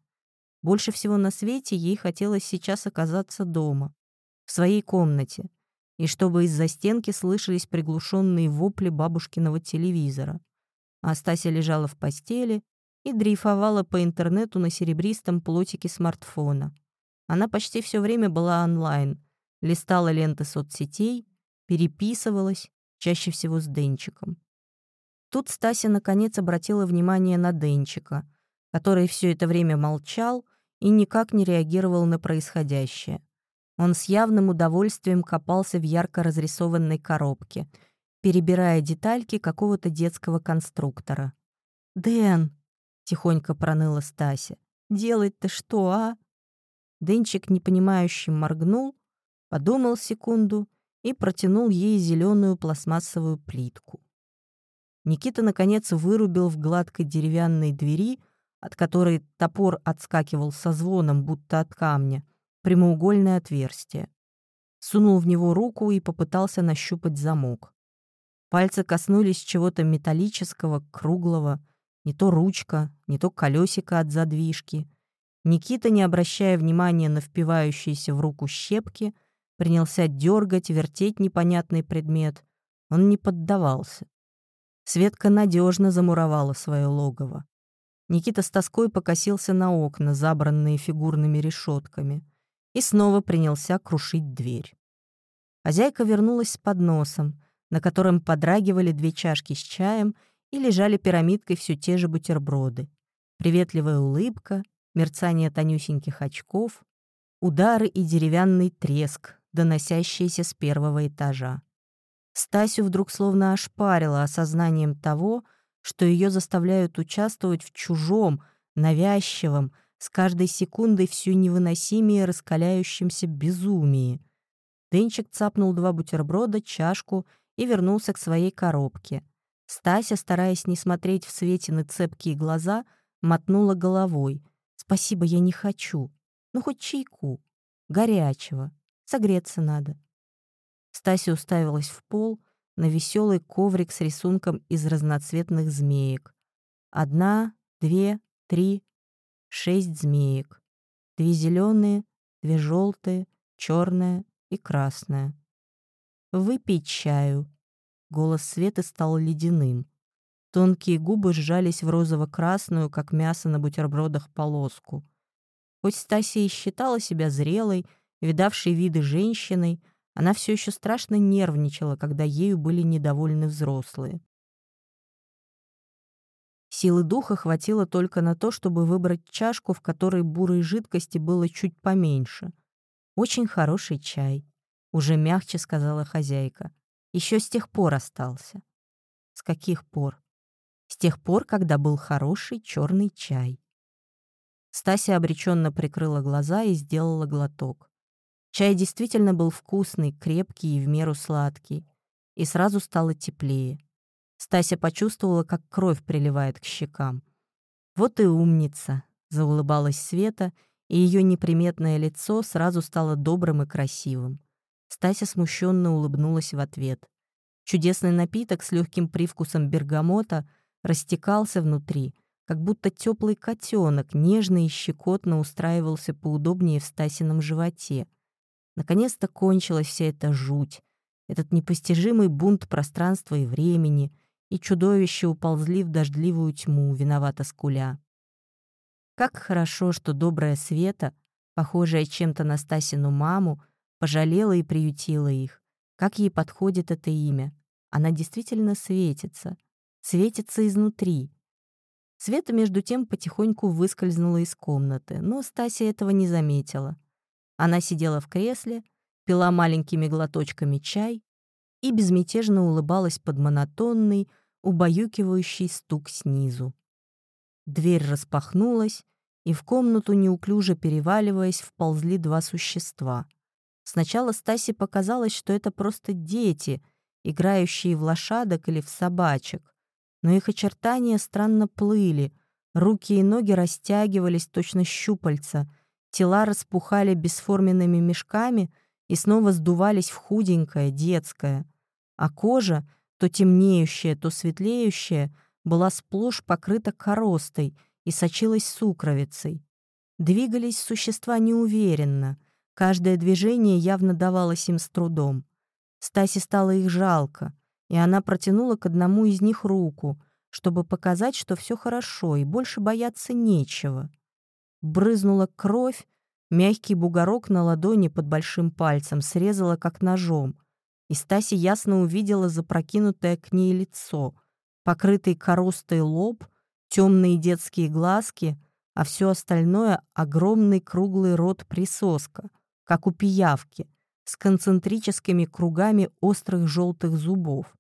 Больше всего на свете ей хотелось сейчас оказаться дома, в своей комнате, и чтобы из-за стенки слышались приглушенные вопли бабушкиного телевизора. А Стася лежала в постели и дрейфовала по интернету на серебристом плотике смартфона. Она почти все время была онлайн, листала ленты соцсетей, переписывалась, чаще всего с Денчиком. Тут Стася наконец обратила внимание на Денчика, который все это время молчал и никак не реагировал на происходящее. Он с явным удовольствием копался в ярко разрисованной коробке, перебирая детальки какого-то детского конструктора. «Дэн!» — тихонько проныла Стася. «Делать-то что, а?» Денчик непонимающе моргнул, подумал секунду и протянул ей зеленую пластмассовую плитку. Никита, наконец, вырубил в гладкой деревянной двери, от которой топор отскакивал со звоном, будто от камня, прямоугольное отверстие. Сунул в него руку и попытался нащупать замок. Пальцы коснулись чего-то металлического, круглого, не то ручка, не то колесико от задвижки. Никита, не обращая внимания на впивающиеся в руку щепки, принялся дергать, вертеть непонятный предмет. Он не поддавался. Светка надежно замуровала свое логово. Никита с тоской покосился на окна, забранные фигурными решетками, и снова принялся крушить дверь. Хозяйка вернулась с подносом, на котором подрагивали две чашки с чаем и лежали пирамидкой все те же бутерброды. Приветливая улыбка, мерцание тонюсеньких очков, удары и деревянный треск, доносящиеся с первого этажа. Стасю вдруг словно ошпарило осознанием того, что ее заставляют участвовать в чужом, навязчивом, с каждой секундой все невыносимее раскаляющемся безумии. Денчик цапнул два бутерброда, чашку и вернулся к своей коробке. Стася, стараясь не смотреть в Светины цепкие глаза, мотнула головой. «Спасибо, я не хочу. Ну, хоть чайку. Горячего. Согреться надо». Стася уставилась в пол на веселый коврик с рисунком из разноцветных змеек. Одна, две, три, шесть змеек. Две зеленые, две желтые, черная и красная. «Выпей чаю». Голос Светы стал ледяным. Тонкие губы сжались в розово-красную, как мясо на бутербродах, полоску. Хоть Стася и считала себя зрелой, видавшей виды женщиной, она все еще страшно нервничала, когда ею были недовольны взрослые. Силы духа хватило только на то, чтобы выбрать чашку, в которой бурой жидкости было чуть поменьше. «Очень хороший чай», — уже мягче сказала хозяйка. Еще с тех пор остался». «С каких пор?» «С тех пор, когда был хороший черный чай». Стася обреченно прикрыла глаза и сделала глоток. Чай действительно был вкусный, крепкий и в меру сладкий. И сразу стало теплее. Стася почувствовала, как кровь приливает к щекам. «Вот и умница!» — заулыбалась Света, и ее неприметное лицо сразу стало добрым и красивым. Стася смущенно улыбнулась в ответ. Чудесный напиток с легким привкусом бергамота растекался внутри, как будто теплый котенок нежно и щекотно устраивался поудобнее в Стасином животе — Наконец-то кончилась вся эта жуть, этот непостижимый бунт пространства и времени, и чудовища уползли в дождливую тьму, виновато скуля. Как хорошо, что добрая Света, похожая чем-то на Стасину маму, пожалела и приютила их. Как ей подходит это имя. Она действительно светится. Светится изнутри. Света, между тем, потихоньку выскользнула из комнаты, но Стася этого не заметила. Она сидела в кресле, пила маленькими глоточками чай и безмятежно улыбалась под монотонный, убаюкивающий стук снизу. Дверь распахнулась, и в комнату, неуклюже переваливаясь, вползли два существа. Сначала Стасе показалось, что это просто дети, играющие в лошадок или в собачек, но их очертания странно плыли, руки и ноги растягивались, точно щупальца — Тела распухали бесформенными мешками и снова сдувались в худенькое, детское. А кожа, то темнеющая, то светлеющая, была сплошь покрыта коростой и сочилась сукровицей. Двигались существа неуверенно, каждое движение явно давалось им с трудом. Стасе стало их жалко, и она протянула к одному из них руку, чтобы показать, что все хорошо и больше бояться нечего. Брызнула кровь, мягкий бугорок на ладони под большим пальцем срезала как ножом, и Стаси ясно увидела запрокинутое к ней лицо, покрытый коростой лоб, темные детские глазки, а все остальное — огромный круглый рот-присоска, как у пиявки, с концентрическими кругами острых желтых зубов.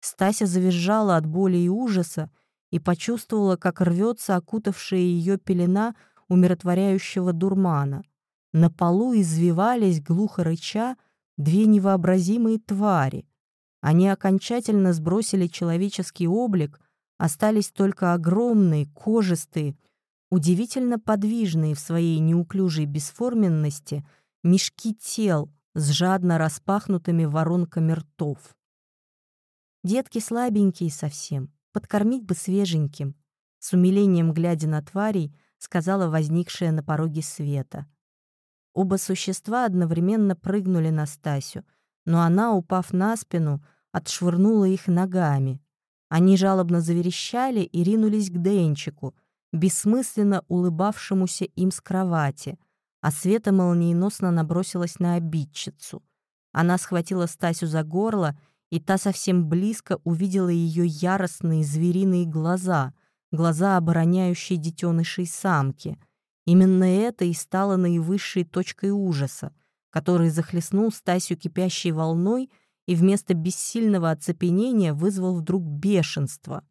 Стася завизжала от боли и ужаса и почувствовала, как рвется окутавшая ее пелена умиротворяющего дурмана. На полу извивались, глухо рыча, две невообразимые твари. Они окончательно сбросили человеческий облик, остались только огромные, кожистые, удивительно подвижные в своей неуклюжей бесформенности мешки тел с жадно распахнутыми воронками ртов. Детки слабенькие совсем, подкормить бы свеженьким, с умилением глядя на тварей, сказала возникшая на пороге света. Оба существа одновременно прыгнули на Стасю, но она, упав на спину, отшвырнула их ногами. Они жалобно заверещали и ринулись к Денчику, бессмысленно улыбавшемуся им с кровати, а Света молниеносно набросилась на обидчицу. Она схватила Стасю за горло, и та совсем близко увидела ее яростные звериные глаза, глаза обороняющей детенышей самки — Именно это и стало наивысшей точкой ужаса, который захлестнул Стасю кипящей волной и вместо бессильного оцепенения вызвал вдруг бешенство.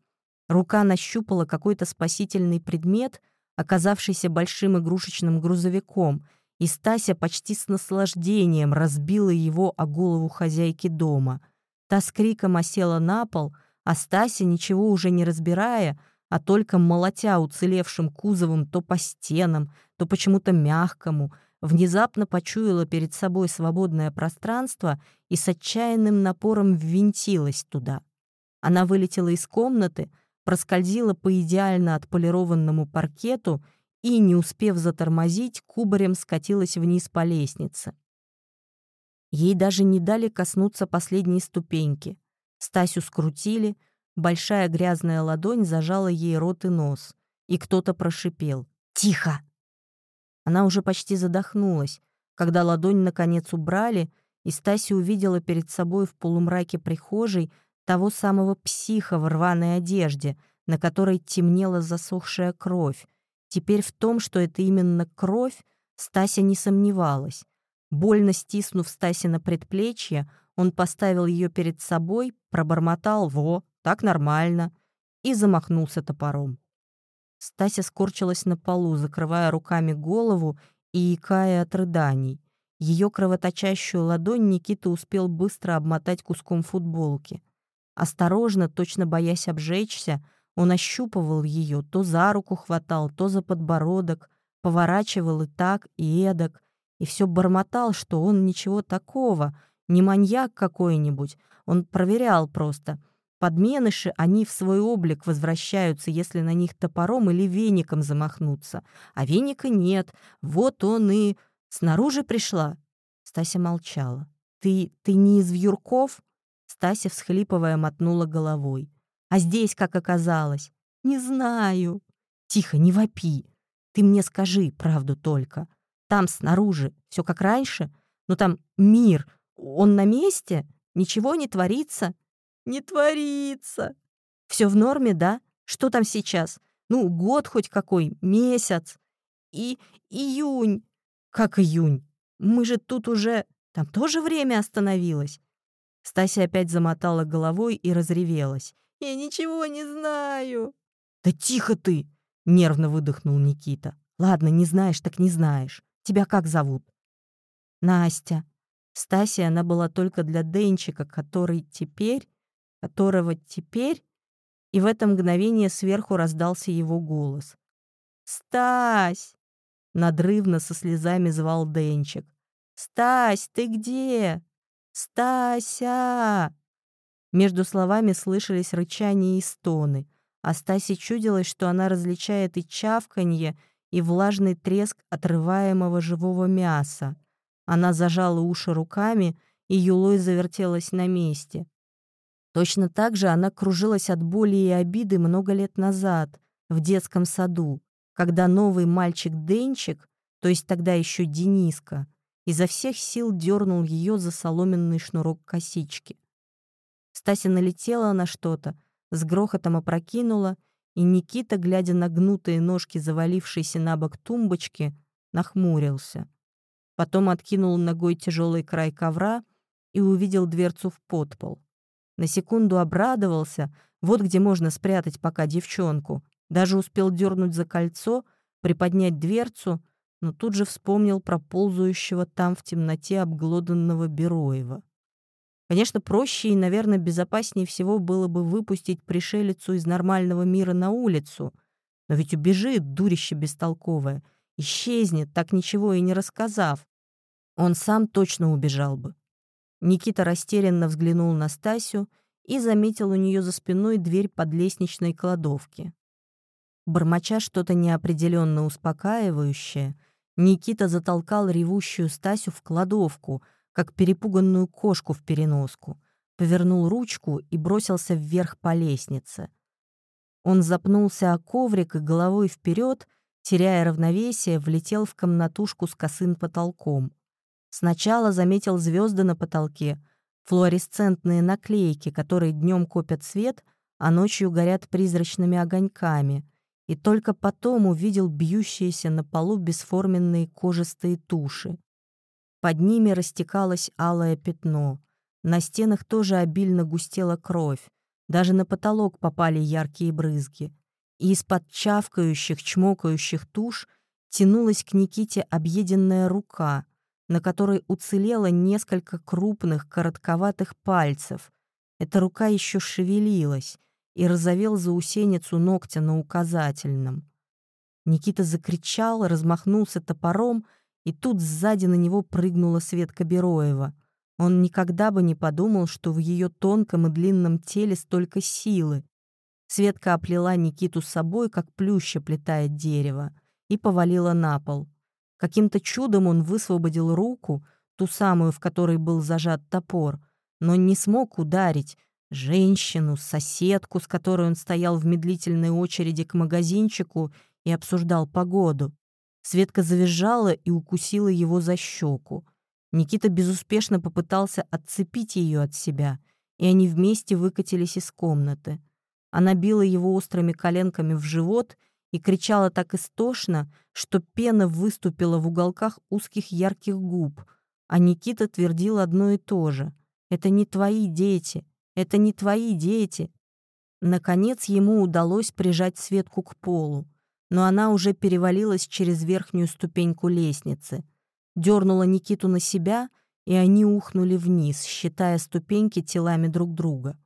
Рука нащупала какой-то спасительный предмет, оказавшийся большим игрушечным грузовиком, и Стася почти с наслаждением разбила его о голову хозяйки дома. Та с криком осела на пол, а Стася, ничего уже не разбирая, а только молотя уцелевшим кузовом то по стенам, то почему-то мягкому, внезапно почуяла перед собой свободное пространство и с отчаянным напором ввинтилась туда. Она вылетела из комнаты, проскользила по идеально отполированному паркету и, не успев затормозить, кубарем скатилась вниз по лестнице. Ей даже не дали коснуться последней ступеньки. Стасю скрутили — Большая грязная ладонь зажала ей рот и нос, и кто-то прошипел «Тихо!». Она уже почти задохнулась, когда ладонь наконец убрали, и Стаси увидела перед собой в полумраке прихожей того самого психа в рваной одежде, на которой темнела засохшая кровь. Теперь в том, что это именно кровь, Стася не сомневалась. Больно стиснув Стаси на предплечье, он поставил ее перед собой, пробормотал «Во, так нормально», и замахнулся топором. Стася скорчилась на полу, закрывая руками голову и икая от рыданий. Ее кровоточащую ладонь Никита успел быстро обмотать куском футболки. Осторожно, точно боясь обжечься, он ощупывал ее, то за руку хватал, то за подбородок, поворачивал и так, и эдак, и все бормотал, что он ничего такого, не маньяк какой-нибудь, он проверял просто — Подменыши, они в свой облик возвращаются, если на них топором или веником замахнуться. А веника нет. Вот он и... Снаружи пришла. Стася молчала. «Ты... ты не из вьюрков?» Стася, всхлипывая, мотнула головой. «А здесь как оказалось?» «Не знаю». «Тихо, не вопи. Ты мне скажи правду только. Там снаружи все как раньше, но там мир. Он на месте? Ничего не творится?» Не творится. Все в норме, да? Что там сейчас? Ну, год хоть какой, месяц. И июнь. Как июнь? Мы же тут уже... Там тоже время остановилось. Стася опять замотала головой и разревелась. «Я ничего не знаю». «Да тихо ты!» — нервно выдохнул Никита. «Ладно, не знаешь, так не знаешь. Тебя как зовут?» «Настя». Стася она была только для Денчика, который теперь которого теперь... И в это мгновение сверху раздался его голос. «Стась!» — надрывно со слезами звал Денчик. «Стась, ты где? Стася!» Между словами слышались рычания и стоны, а Стасе чудилось, что она различает и чавканье, и влажный треск отрываемого живого мяса. Она зажала уши руками, и юлой завертелась на месте. Точно так же она кружилась от боли и обиды много лет назад, в детском саду, когда новый мальчик Денчик, то есть тогда еще Дениска, изо всех сил дернул ее за соломенный шнурок косички. Стася налетела на что-то, с грохотом опрокинула, и Никита, глядя на гнутые ножки завалившейся на бок тумбочки, нахмурился. Потом откинул ногой тяжелый край ковра и увидел дверцу в подпол. На секунду обрадовался, Вот где можно спрятать пока девчонку. Даже успел дернуть за кольцо, приподнять дверцу, но тут же вспомнил про ползающего там в темноте обглоданного Бероева. Конечно, проще и, наверное, безопаснее всего было бы выпустить пришелицу из нормального мира на улицу. Но ведь убежит, дурище бестолковое, исчезнет, так ничего и не рассказав. Он сам точно убежал бы. Никита растерянно взглянул на Стасю и заметил у нее за спиной дверь под лестничной кладовки. Бормоча что-то неопределенно успокаивающее, Никита затолкал ревущую Стасю в кладовку, как перепуганную кошку в переноску, повернул ручку и бросился вверх по лестнице. Он запнулся о коврик и головой вперед, теряя равновесие, влетел в комнатушку с косым потолком. Сначала заметил звезды на потолке, флуоресцентные наклейки, которые днем копят свет, а ночью горят призрачными огоньками, и только потом увидел бьющиеся на полу бесформенные кожистые туши. Под ними растекалось алое пятно. На стенах тоже обильно густела кровь. Даже на потолок попали яркие брызги. И из-под чавкающих, чмокающих туш тянулась к Никите объеденная рука, на которой уцелело несколько крупных, коротковатых пальцев. Эта рука еще шевелилась, и разовел заусеницу ногтя на указательном. Никита закричал, размахнулся топором, и тут сзади на него прыгнула Светка Бероева. Он никогда бы не подумал, что в ее тонком и длинном теле столько силы. Светка оплела Никиту с собой, как плющ оплетает дерево, и повалила на пол. Каким-то чудом он высвободил руку, ту самую, в которой был зажат топор, но не смог ударить, женщину, соседку, с которой он стоял в медлительной очереди к магазинчику и обсуждал погоду. Светка завизжала и укусила его за щеку. Никита безуспешно попытался отцепить ее от себя, и они вместе выкатились из комнаты. Она била его острыми коленками в живот и кричала так истошно, что пена выступила в уголках узких ярких губ, а Никита твердил одно и то же. «Это не твои дети, это не твои дети. Наконец ему удалось прижать Светку к полу, но она уже перевалилась через верхнюю ступеньку лестницы, дернула Никиту на себя, и они ухнули вниз, считая ступеньки телами друг друга.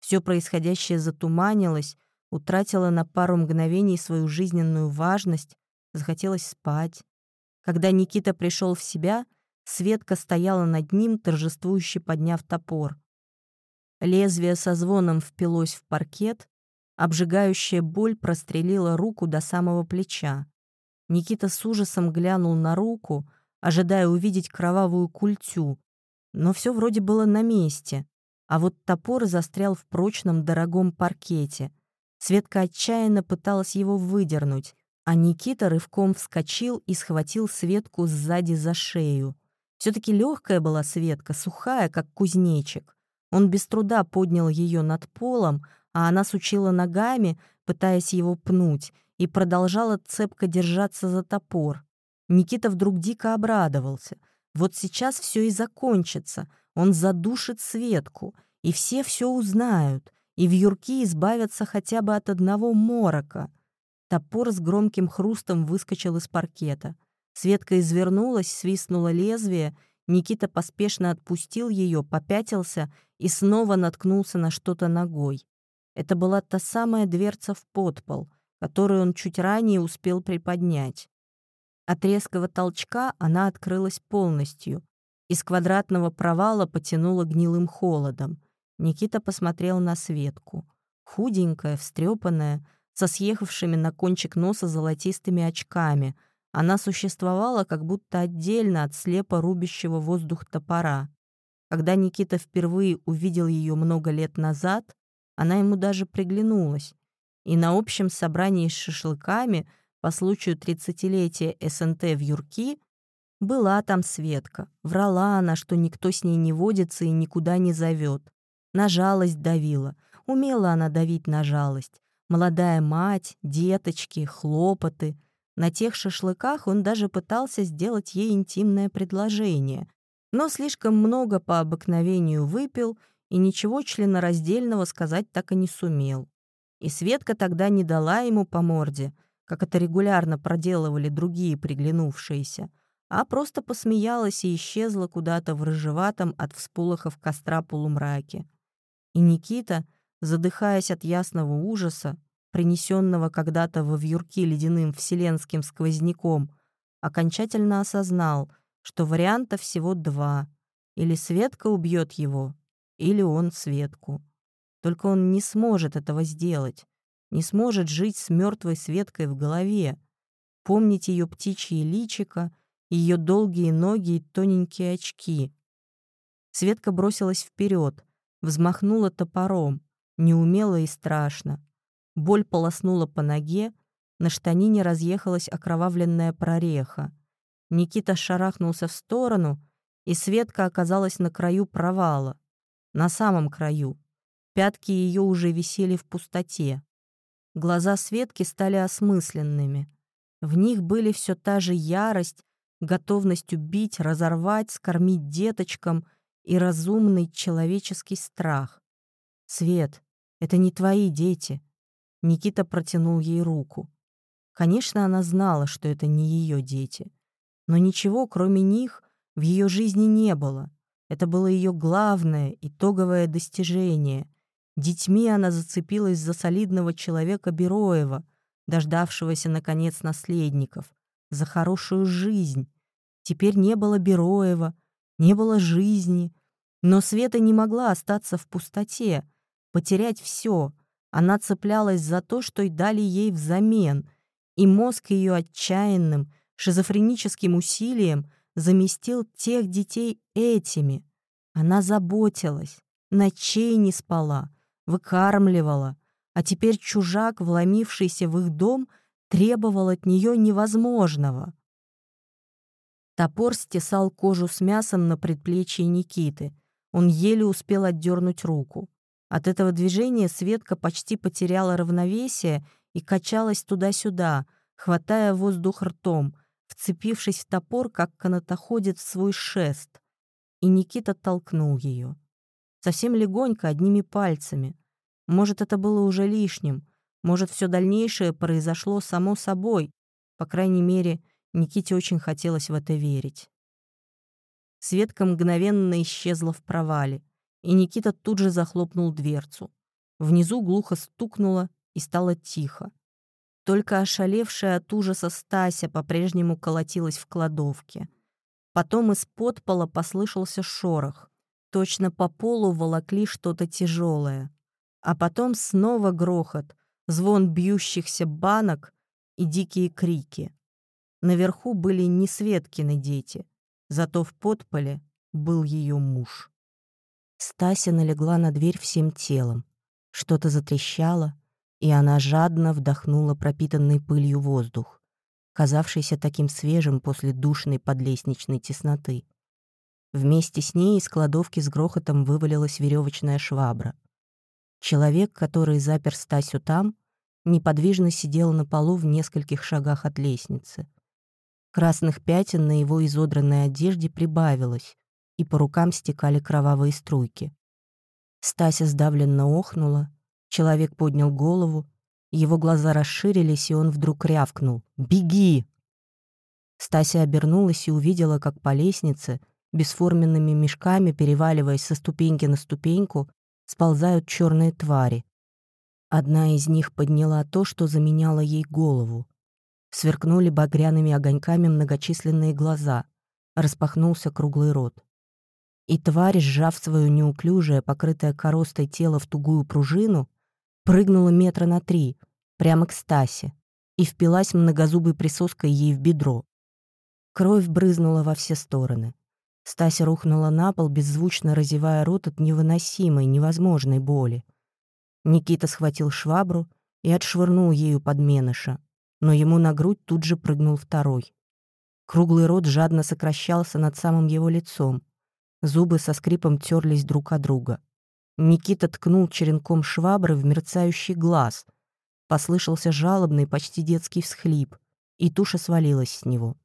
Все происходящее затуманилось, утратило на пару мгновений свою жизненную важность, захотелось спать. Когда Никита пришел в себя, Светка стояла над ним, торжествующе подняв топор. Лезвие со звоном впилось в паркет, обжигающая боль прострелила руку до самого плеча. Никита с ужасом глянул на руку, ожидая увидеть кровавую культю, но все вроде было на месте, а вот топор застрял в прочном дорогом паркете. Светка отчаянно пыталась его выдернуть, а Никита рывком вскочил и схватил Светку сзади за шею. Все-таки легкая была Светка, сухая, как кузнечик. Он без труда поднял ее над полом, а она сучила ногами, пытаясь его пнуть, и продолжала цепко держаться за топор. Никита вдруг дико обрадовался. Вот сейчас все и закончится. Он задушит Светку, и все все узнают, и в юрки избавятся хотя бы от одного морока. Топор с громким хрустом выскочил из паркета. Светка извернулась, свистнула лезвие — Никита поспешно отпустил ее, попятился и снова наткнулся на что-то ногой. Это была та самая дверца в подпол, которую он чуть ранее успел приподнять. От резкого толчка она открылась полностью. Из квадратного провала потянуло гнилым холодом. Никита посмотрел на Светку. Худенькая, встрепанная, со съехавшими на кончик носа золотистыми очками — она существовала как будто отдельно от слепо рубящего воздух топора. Когда Никита впервые увидел ее много лет назад, она ему даже приглянулась. И на общем собрании с шашлыками по случаю тридцатилетия СНТ в Юрки была там Светка. Врала она, что никто с ней не водится и никуда не зовет. На жалость давила. Умела она давить на жалость. Молодая мать, деточки, хлопоты — на тех шашлыках он даже пытался сделать ей интимное предложение, но слишком много по обыкновению выпил и ничего членораздельного сказать так и не сумел. И Светка тогда не дала ему по морде, как это регулярно проделывали другие приглянувшиеся, а просто посмеялась и исчезла куда-то в рыжеватом от всполохов костра полумраке. И Никита, задыхаясь от ясного ужаса, принесенного когда-то во вьюрки ледяным вселенским сквозняком, окончательно осознал, что варианта всего два. Или Светка убьет его, или он Светку. Только он не сможет этого сделать, не сможет жить с мертвой Светкой в голове, помнить ее птичье личико, ее долгие ноги и тоненькие очки. Светка бросилась вперед, взмахнула топором, неумело и страшно. Боль полоснула по ноге, на штанине разъехалась окровавленная прореха. Никита шарахнулся в сторону, и Светка оказалась на краю провала. На самом краю. Пятки ее уже висели в пустоте. Глаза Светки стали осмысленными. В них были все та же ярость, готовность убить, разорвать, скормить деточкам и разумный человеческий страх. «Свет, это не твои дети», Никита протянул ей руку. Конечно, она знала, что это не ее дети. Но ничего, кроме них, в ее жизни не было. Это было ее главное, итоговое достижение. Детьми она зацепилась за солидного человека Бероева, дождавшегося, наконец, наследников, за хорошую жизнь. Теперь не было Бероева, не было жизни. Но Света не могла остаться в пустоте, потерять все — она цеплялась за то, что и дали ей взамен, и мозг ее отчаянным, шизофреническим усилием заместил тех детей этими. Она заботилась, ночей не спала, выкармливала, а теперь чужак, вломившийся в их дом, требовал от нее невозможного. Топор стесал кожу с мясом на предплечье Никиты. Он еле успел отдернуть руку. От этого движения Светка почти потеряла равновесие и качалась туда-сюда, хватая воздух ртом, вцепившись в топор, как канатоходец в свой шест. И Никита толкнул ее. Совсем легонько, одними пальцами. Может, это было уже лишним. Может, все дальнейшее произошло само собой. По крайней мере, Никите очень хотелось в это верить. Светка мгновенно исчезла в провале и Никита тут же захлопнул дверцу. Внизу глухо стукнуло и стало тихо. Только ошалевшая от ужаса Стася по-прежнему колотилась в кладовке. Потом из-под пола послышался шорох. Точно по полу волокли что-то тяжелое. А потом снова грохот, звон бьющихся банок и дикие крики. Наверху были не Светкины дети, зато в подполе был ее муж. Стася налегла на дверь всем телом. Что-то затрещало, и она жадно вдохнула пропитанный пылью воздух, казавшийся таким свежим после душной подлестничной тесноты. Вместе с ней из кладовки с грохотом вывалилась веревочная швабра. Человек, который запер Стасю там, неподвижно сидел на полу в нескольких шагах от лестницы. Красных пятен на его изодранной одежде прибавилось, и по рукам стекали кровавые струйки. Стася сдавленно охнула, человек поднял голову, его глаза расширились, и он вдруг рявкнул «Беги!». Стася обернулась и увидела, как по лестнице, бесформенными мешками, переваливаясь со ступеньки на ступеньку, сползают черные твари. Одна из них подняла то, что заменяло ей голову. Сверкнули багряными огоньками многочисленные глаза, распахнулся круглый рот. И тварь, сжав свое неуклюжее, покрытое коростой тело в тугую пружину, прыгнула метра на три, прямо к Стасе, и впилась многозубой присоской ей в бедро. Кровь брызнула во все стороны. Стася рухнула на пол, беззвучно разевая рот от невыносимой, невозможной боли. Никита схватил швабру и отшвырнул ею подменыша, но ему на грудь тут же прыгнул второй. Круглый рот жадно сокращался над самым его лицом, Зубы со скрипом терлись друг о друга. Никита ткнул черенком швабры в мерцающий глаз. Послышался жалобный, почти детский всхлип, и туша свалилась с него.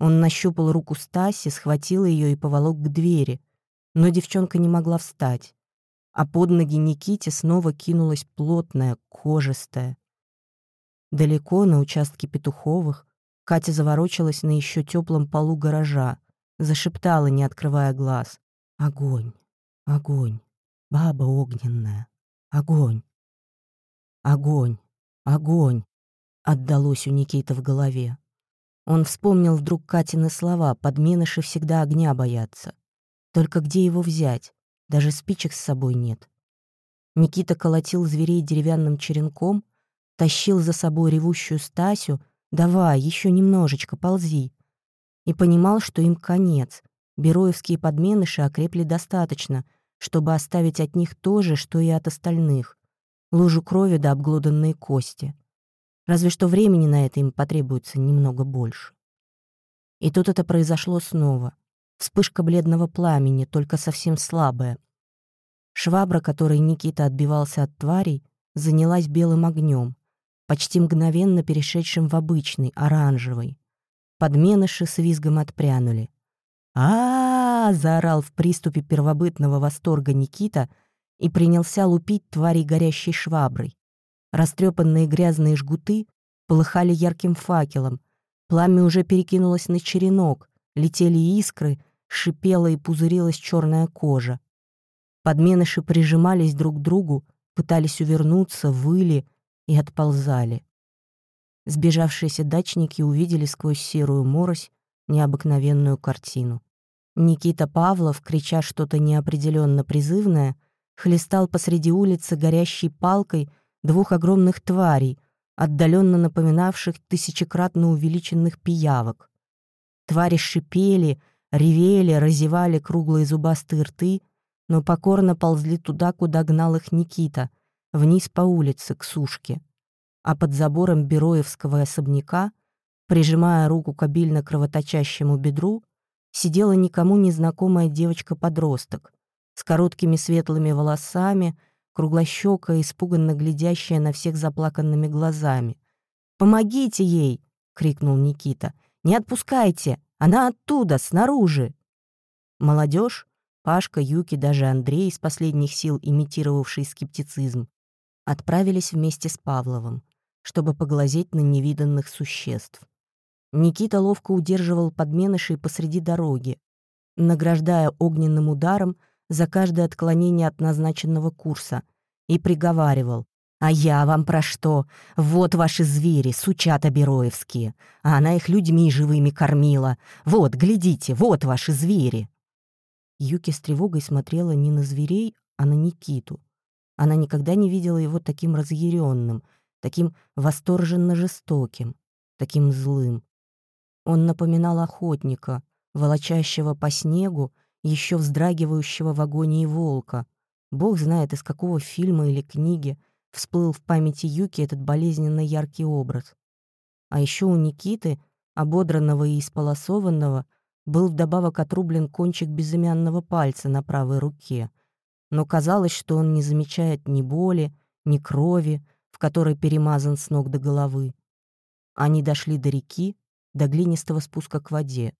Он нащупал руку Стаси, схватил ее и поволок к двери, но девчонка не могла встать. а под ноги Никите снова кинулась плотная, кожистая. Далеко, на участке Петуховых, Катя заворочилась на еще теплом полу гаража, зашептала, не открывая глаз. «Огонь! Огонь! Баба огненная! Огонь! Огонь! Огонь!» Отдалось у Никиты в голове. Он вспомнил вдруг Катины слова «подменыши всегда огня боятся». Только где его взять? Даже спичек с собой нет. Никита колотил зверей деревянным черенком, тащил за собой ревущую Стасю «давай, еще немножечко, ползи», и понимал, что им конец. Бероевские подменыши окрепли достаточно, чтобы оставить от них то же, что и от остальных — лужу крови да обглоданные кости. Разве что времени на это им потребуется немного больше. И тут это произошло снова. Вспышка бледного пламени, только совсем слабая. Швабра, которой Никита отбивался от тварей, занялась белым огнем, почти мгновенно перешедшим в обычный, оранжевый. Подменыши с визгом отпрянули. а, заорал в приступе первобытного восторга Никита и принялся лупить тварей горящей шваброй. Растрепанные грязные жгуты полыхали ярким факелом, пламя уже перекинулось на черенок, летели искры, шипела и пузырилась черная кожа. Подменыши прижимались друг к другу, пытались увернуться, выли и отползали. Сбежавшиеся дачники увидели сквозь серую морось необыкновенную картину. Никита Павлов, крича что-то неопределенно призывное, хлестал посреди улицы горящей палкой двух огромных тварей, отдаленно напоминавших тысячекратно увеличенных пиявок. Твари шипели, ревели, разевали круглые зубастые рты, но покорно ползли туда, куда гнал их Никита, вниз по улице, к сушке. А под забором Бероевского особняка, прижимая руку к обильно кровоточащему бедру, сидела никому незнакомая девочка-подросток с короткими светлыми волосами, круглощёкая, испуганно глядящая на всех заплаканными глазами. «Помогите ей!» — крикнул Никита. «Не отпускайте! Она оттуда, снаружи!» Молодежь, Пашка, Юки, даже Андрей, из последних сил имитировавший скептицизм, отправились вместе с Павловым, чтобы поглазеть на невиданных существ. Никита ловко удерживал подменышей посреди дороги, награждая огненным ударом за каждое отклонение от назначенного курса, и приговаривал «А я вам про что? Вот ваши звери, сучата бероевские, а она их людьми живыми кормила. Вот, глядите, вот ваши звери!» Юки с тревогой смотрела не на зверей, а на Никиту. Она никогда не видела его таким разъяренным, таким восторженно жестоким, таким злым. Он напоминал охотника, волочащего по снегу еще вздрагивающего в агонии волка. Бог знает, из какого фильма или книги всплыл в памяти Юки этот болезненно яркий образ. А еще у Никиты, ободранного и исполосованного, был вдобавок отрублен кончик безымянного пальца на правой руке. Но казалось, что он не замечает ни боли, ни крови, в которой перемазан с ног до головы. Они дошли до реки, до глинистого спуска к воде.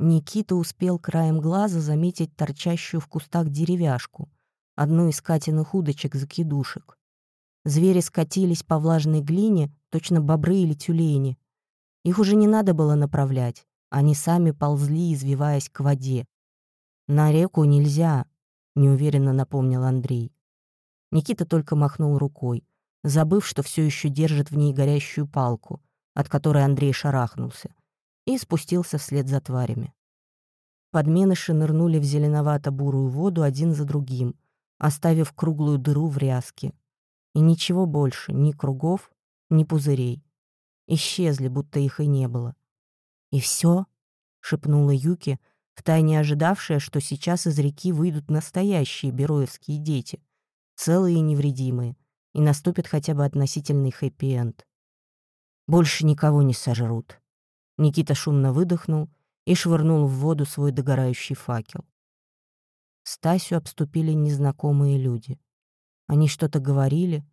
Никита успел краем глаза заметить торчащую в кустах деревяшку, одну из Катиных удочек-закидушек. Звери скатились по влажной глине, точно бобры или тюлени. Их уже не надо было направлять, они сами ползли, извиваясь к воде. «На реку нельзя», — неуверенно напомнил Андрей. Никита только махнул рукой, забыв, что все еще держит в ней горящую палку, от которой Андрей шарахнулся и спустился вслед за тварями. Подменыши нырнули в зеленовато-бурую воду один за другим, оставив круглую дыру в ряске. И ничего больше, ни кругов, ни пузырей. Исчезли, будто их и не было. «И все? шепнула Юки, втайне ожидавшая, что сейчас из реки выйдут настоящие бероевские дети, целые и невредимые, и наступит хотя бы относительный хэппи-энд. «Больше никого не сожрут», Никита шумно выдохнул и швырнул в воду свой догорающий факел. Стасю обступили незнакомые люди. Они что-то говорили,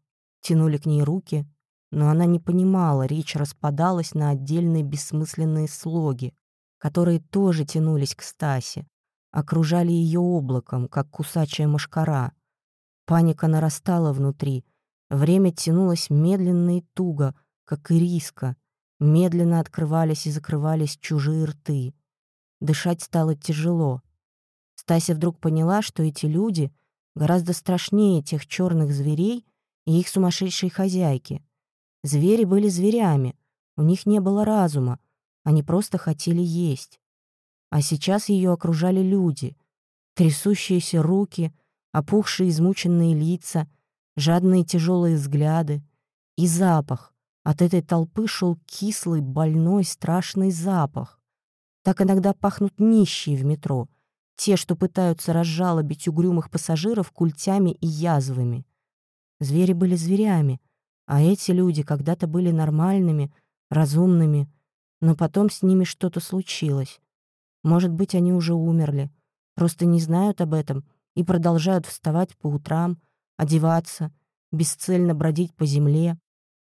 тянули к ней руки, но она не понимала, речь распадалась на отдельные бессмысленные слоги, которые тоже тянулись к Стасе, окружали ее облаком, как кусачая мошкара. Паника нарастала внутри. Время тянулось медленно и туго, как и риска. Медленно открывались и закрывались чужие рты. Дышать стало тяжело. Стася вдруг поняла, что эти люди гораздо страшнее тех черных зверей и их сумасшедшей хозяйки. Звери были зверями, у них не было разума, они просто хотели есть. А сейчас ее окружали люди, трясущиеся руки, опухшие измученные лица, жадные тяжелые взгляды и запах. От этой толпы шел кислый, больной, страшный запах. Так иногда пахнут нищие в метро, те, что пытаются разжалобить угрюмых пассажиров культями и язвами. Звери были зверями, а эти люди когда-то были нормальными, разумными, но потом с ними что-то случилось. Может быть, они уже умерли, просто не знают об этом и продолжают вставать по утрам, одеваться, бесцельно бродить по земле.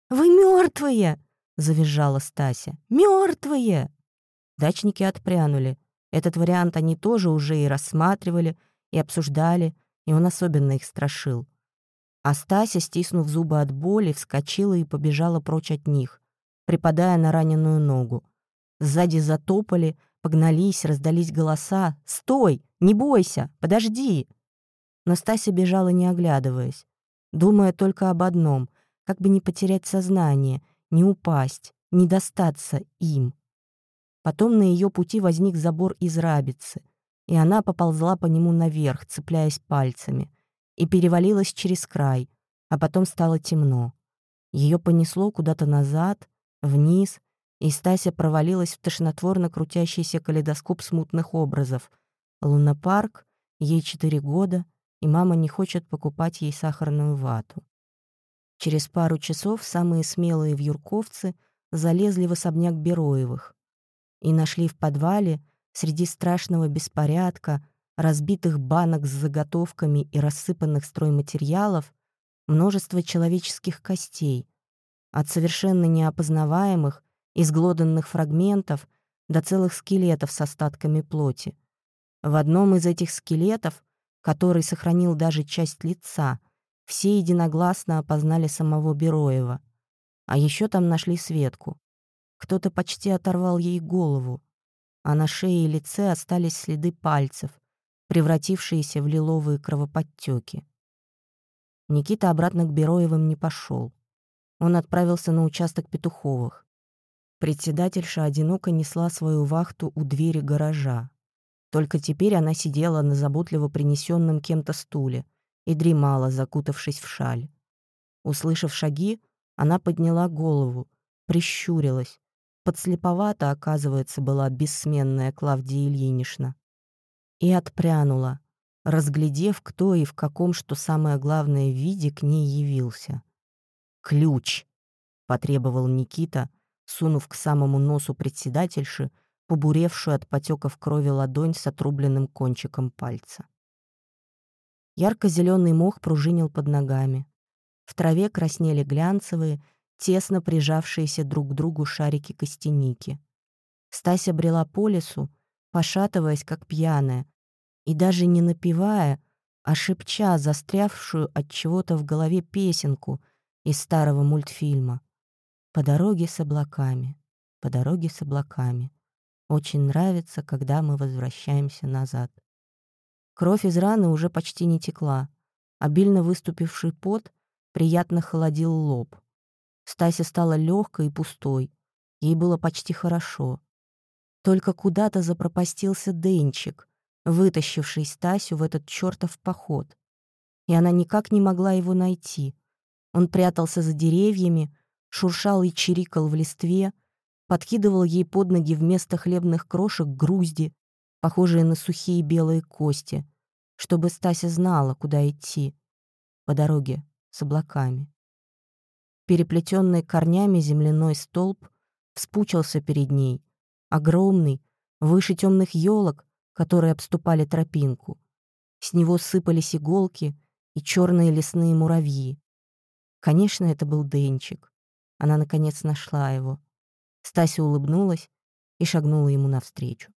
«Вы мертвые! завизжала Стася. Мертвые! Дачники отпрянули. Этот вариант они тоже уже и рассматривали, и обсуждали, и он особенно их страшил. А Стася, стиснув зубы от боли, вскочила и побежала прочь от них, припадая на раненую ногу. Сзади затопали, погнались, раздались голоса. «Стой! Не бойся! Подожди!» Но Стася бежала, не оглядываясь, думая только об одном — как бы не потерять сознание, не упасть, не достаться им. Потом на ее пути возник забор из рабицы, и она поползла по нему наверх, цепляясь пальцами, и перевалилась через край, а потом стало темно. Ее понесло куда-то назад, вниз, и Стася провалилась в тошнотворно крутящийся калейдоскоп смутных образов. Лунопарк, ей четыре года, и мама не хочет покупать ей сахарную вату. Через пару часов самые смелые вьюрковцы залезли в особняк Бероевых и нашли в подвале среди страшного беспорядка, разбитых банок с заготовками и рассыпанных стройматериалов множество человеческих костей, от совершенно неопознаваемых, изглоданных фрагментов до целых скелетов с остатками плоти. В одном из этих скелетов, который сохранил даже часть лица, все единогласно опознали самого Бероева. А еще там нашли Светку. Кто-то почти оторвал ей голову, а на шее и лице остались следы пальцев, превратившиеся в лиловые кровоподтеки. Никита обратно к Бероевым не пошел. Он отправился на участок Петуховых. Председательша одиноко несла свою вахту у двери гаража. Только теперь она сидела на заботливо принесенном кем-то стуле и дремала, закутавшись в шаль. Услышав шаги, она подняла голову, прищурилась. Подслеповато, оказывается, была бессменная Клавдия Ильинична. И отпрянула, разглядев, кто и в каком, что самое главное, виде к ней явился. «Ключ!» — потребовал Никита — сунув к самому носу председательши побуревшую от потеков крови ладонь с отрубленным кончиком пальца. Ярко-зеленый мох пружинил под ногами. В траве краснели глянцевые, тесно прижавшиеся друг к другу шарики костяники. Стася брела по лесу, пошатываясь, как пьяная, и даже не напевая, а шепча застрявшую от чего-то в голове песенку из старого мультфильма. По дороге с облаками, по дороге с облаками. Очень нравится, когда мы возвращаемся назад. Кровь из раны уже почти не текла. Обильно выступивший пот приятно холодил лоб. Стася стала легкой и пустой. Ей было почти хорошо. Только куда-то запропастился Денчик, вытащивший Стасю в этот чертов поход. И она никак не могла его найти. Он прятался за деревьями, шуршал и чирикал в листве, подкидывал ей под ноги вместо хлебных крошек грузди, похожие на сухие белые кости, чтобы Стася знала, куда идти. По дороге с облаками. Переплетенный корнями земляной столб вспучился перед ней, огромный, выше темных елок, которые обступали тропинку. С него сыпались иголки и черные лесные муравьи. Конечно, это был Денчик. Она, наконец, нашла его. Стася улыбнулась и шагнула ему навстречу.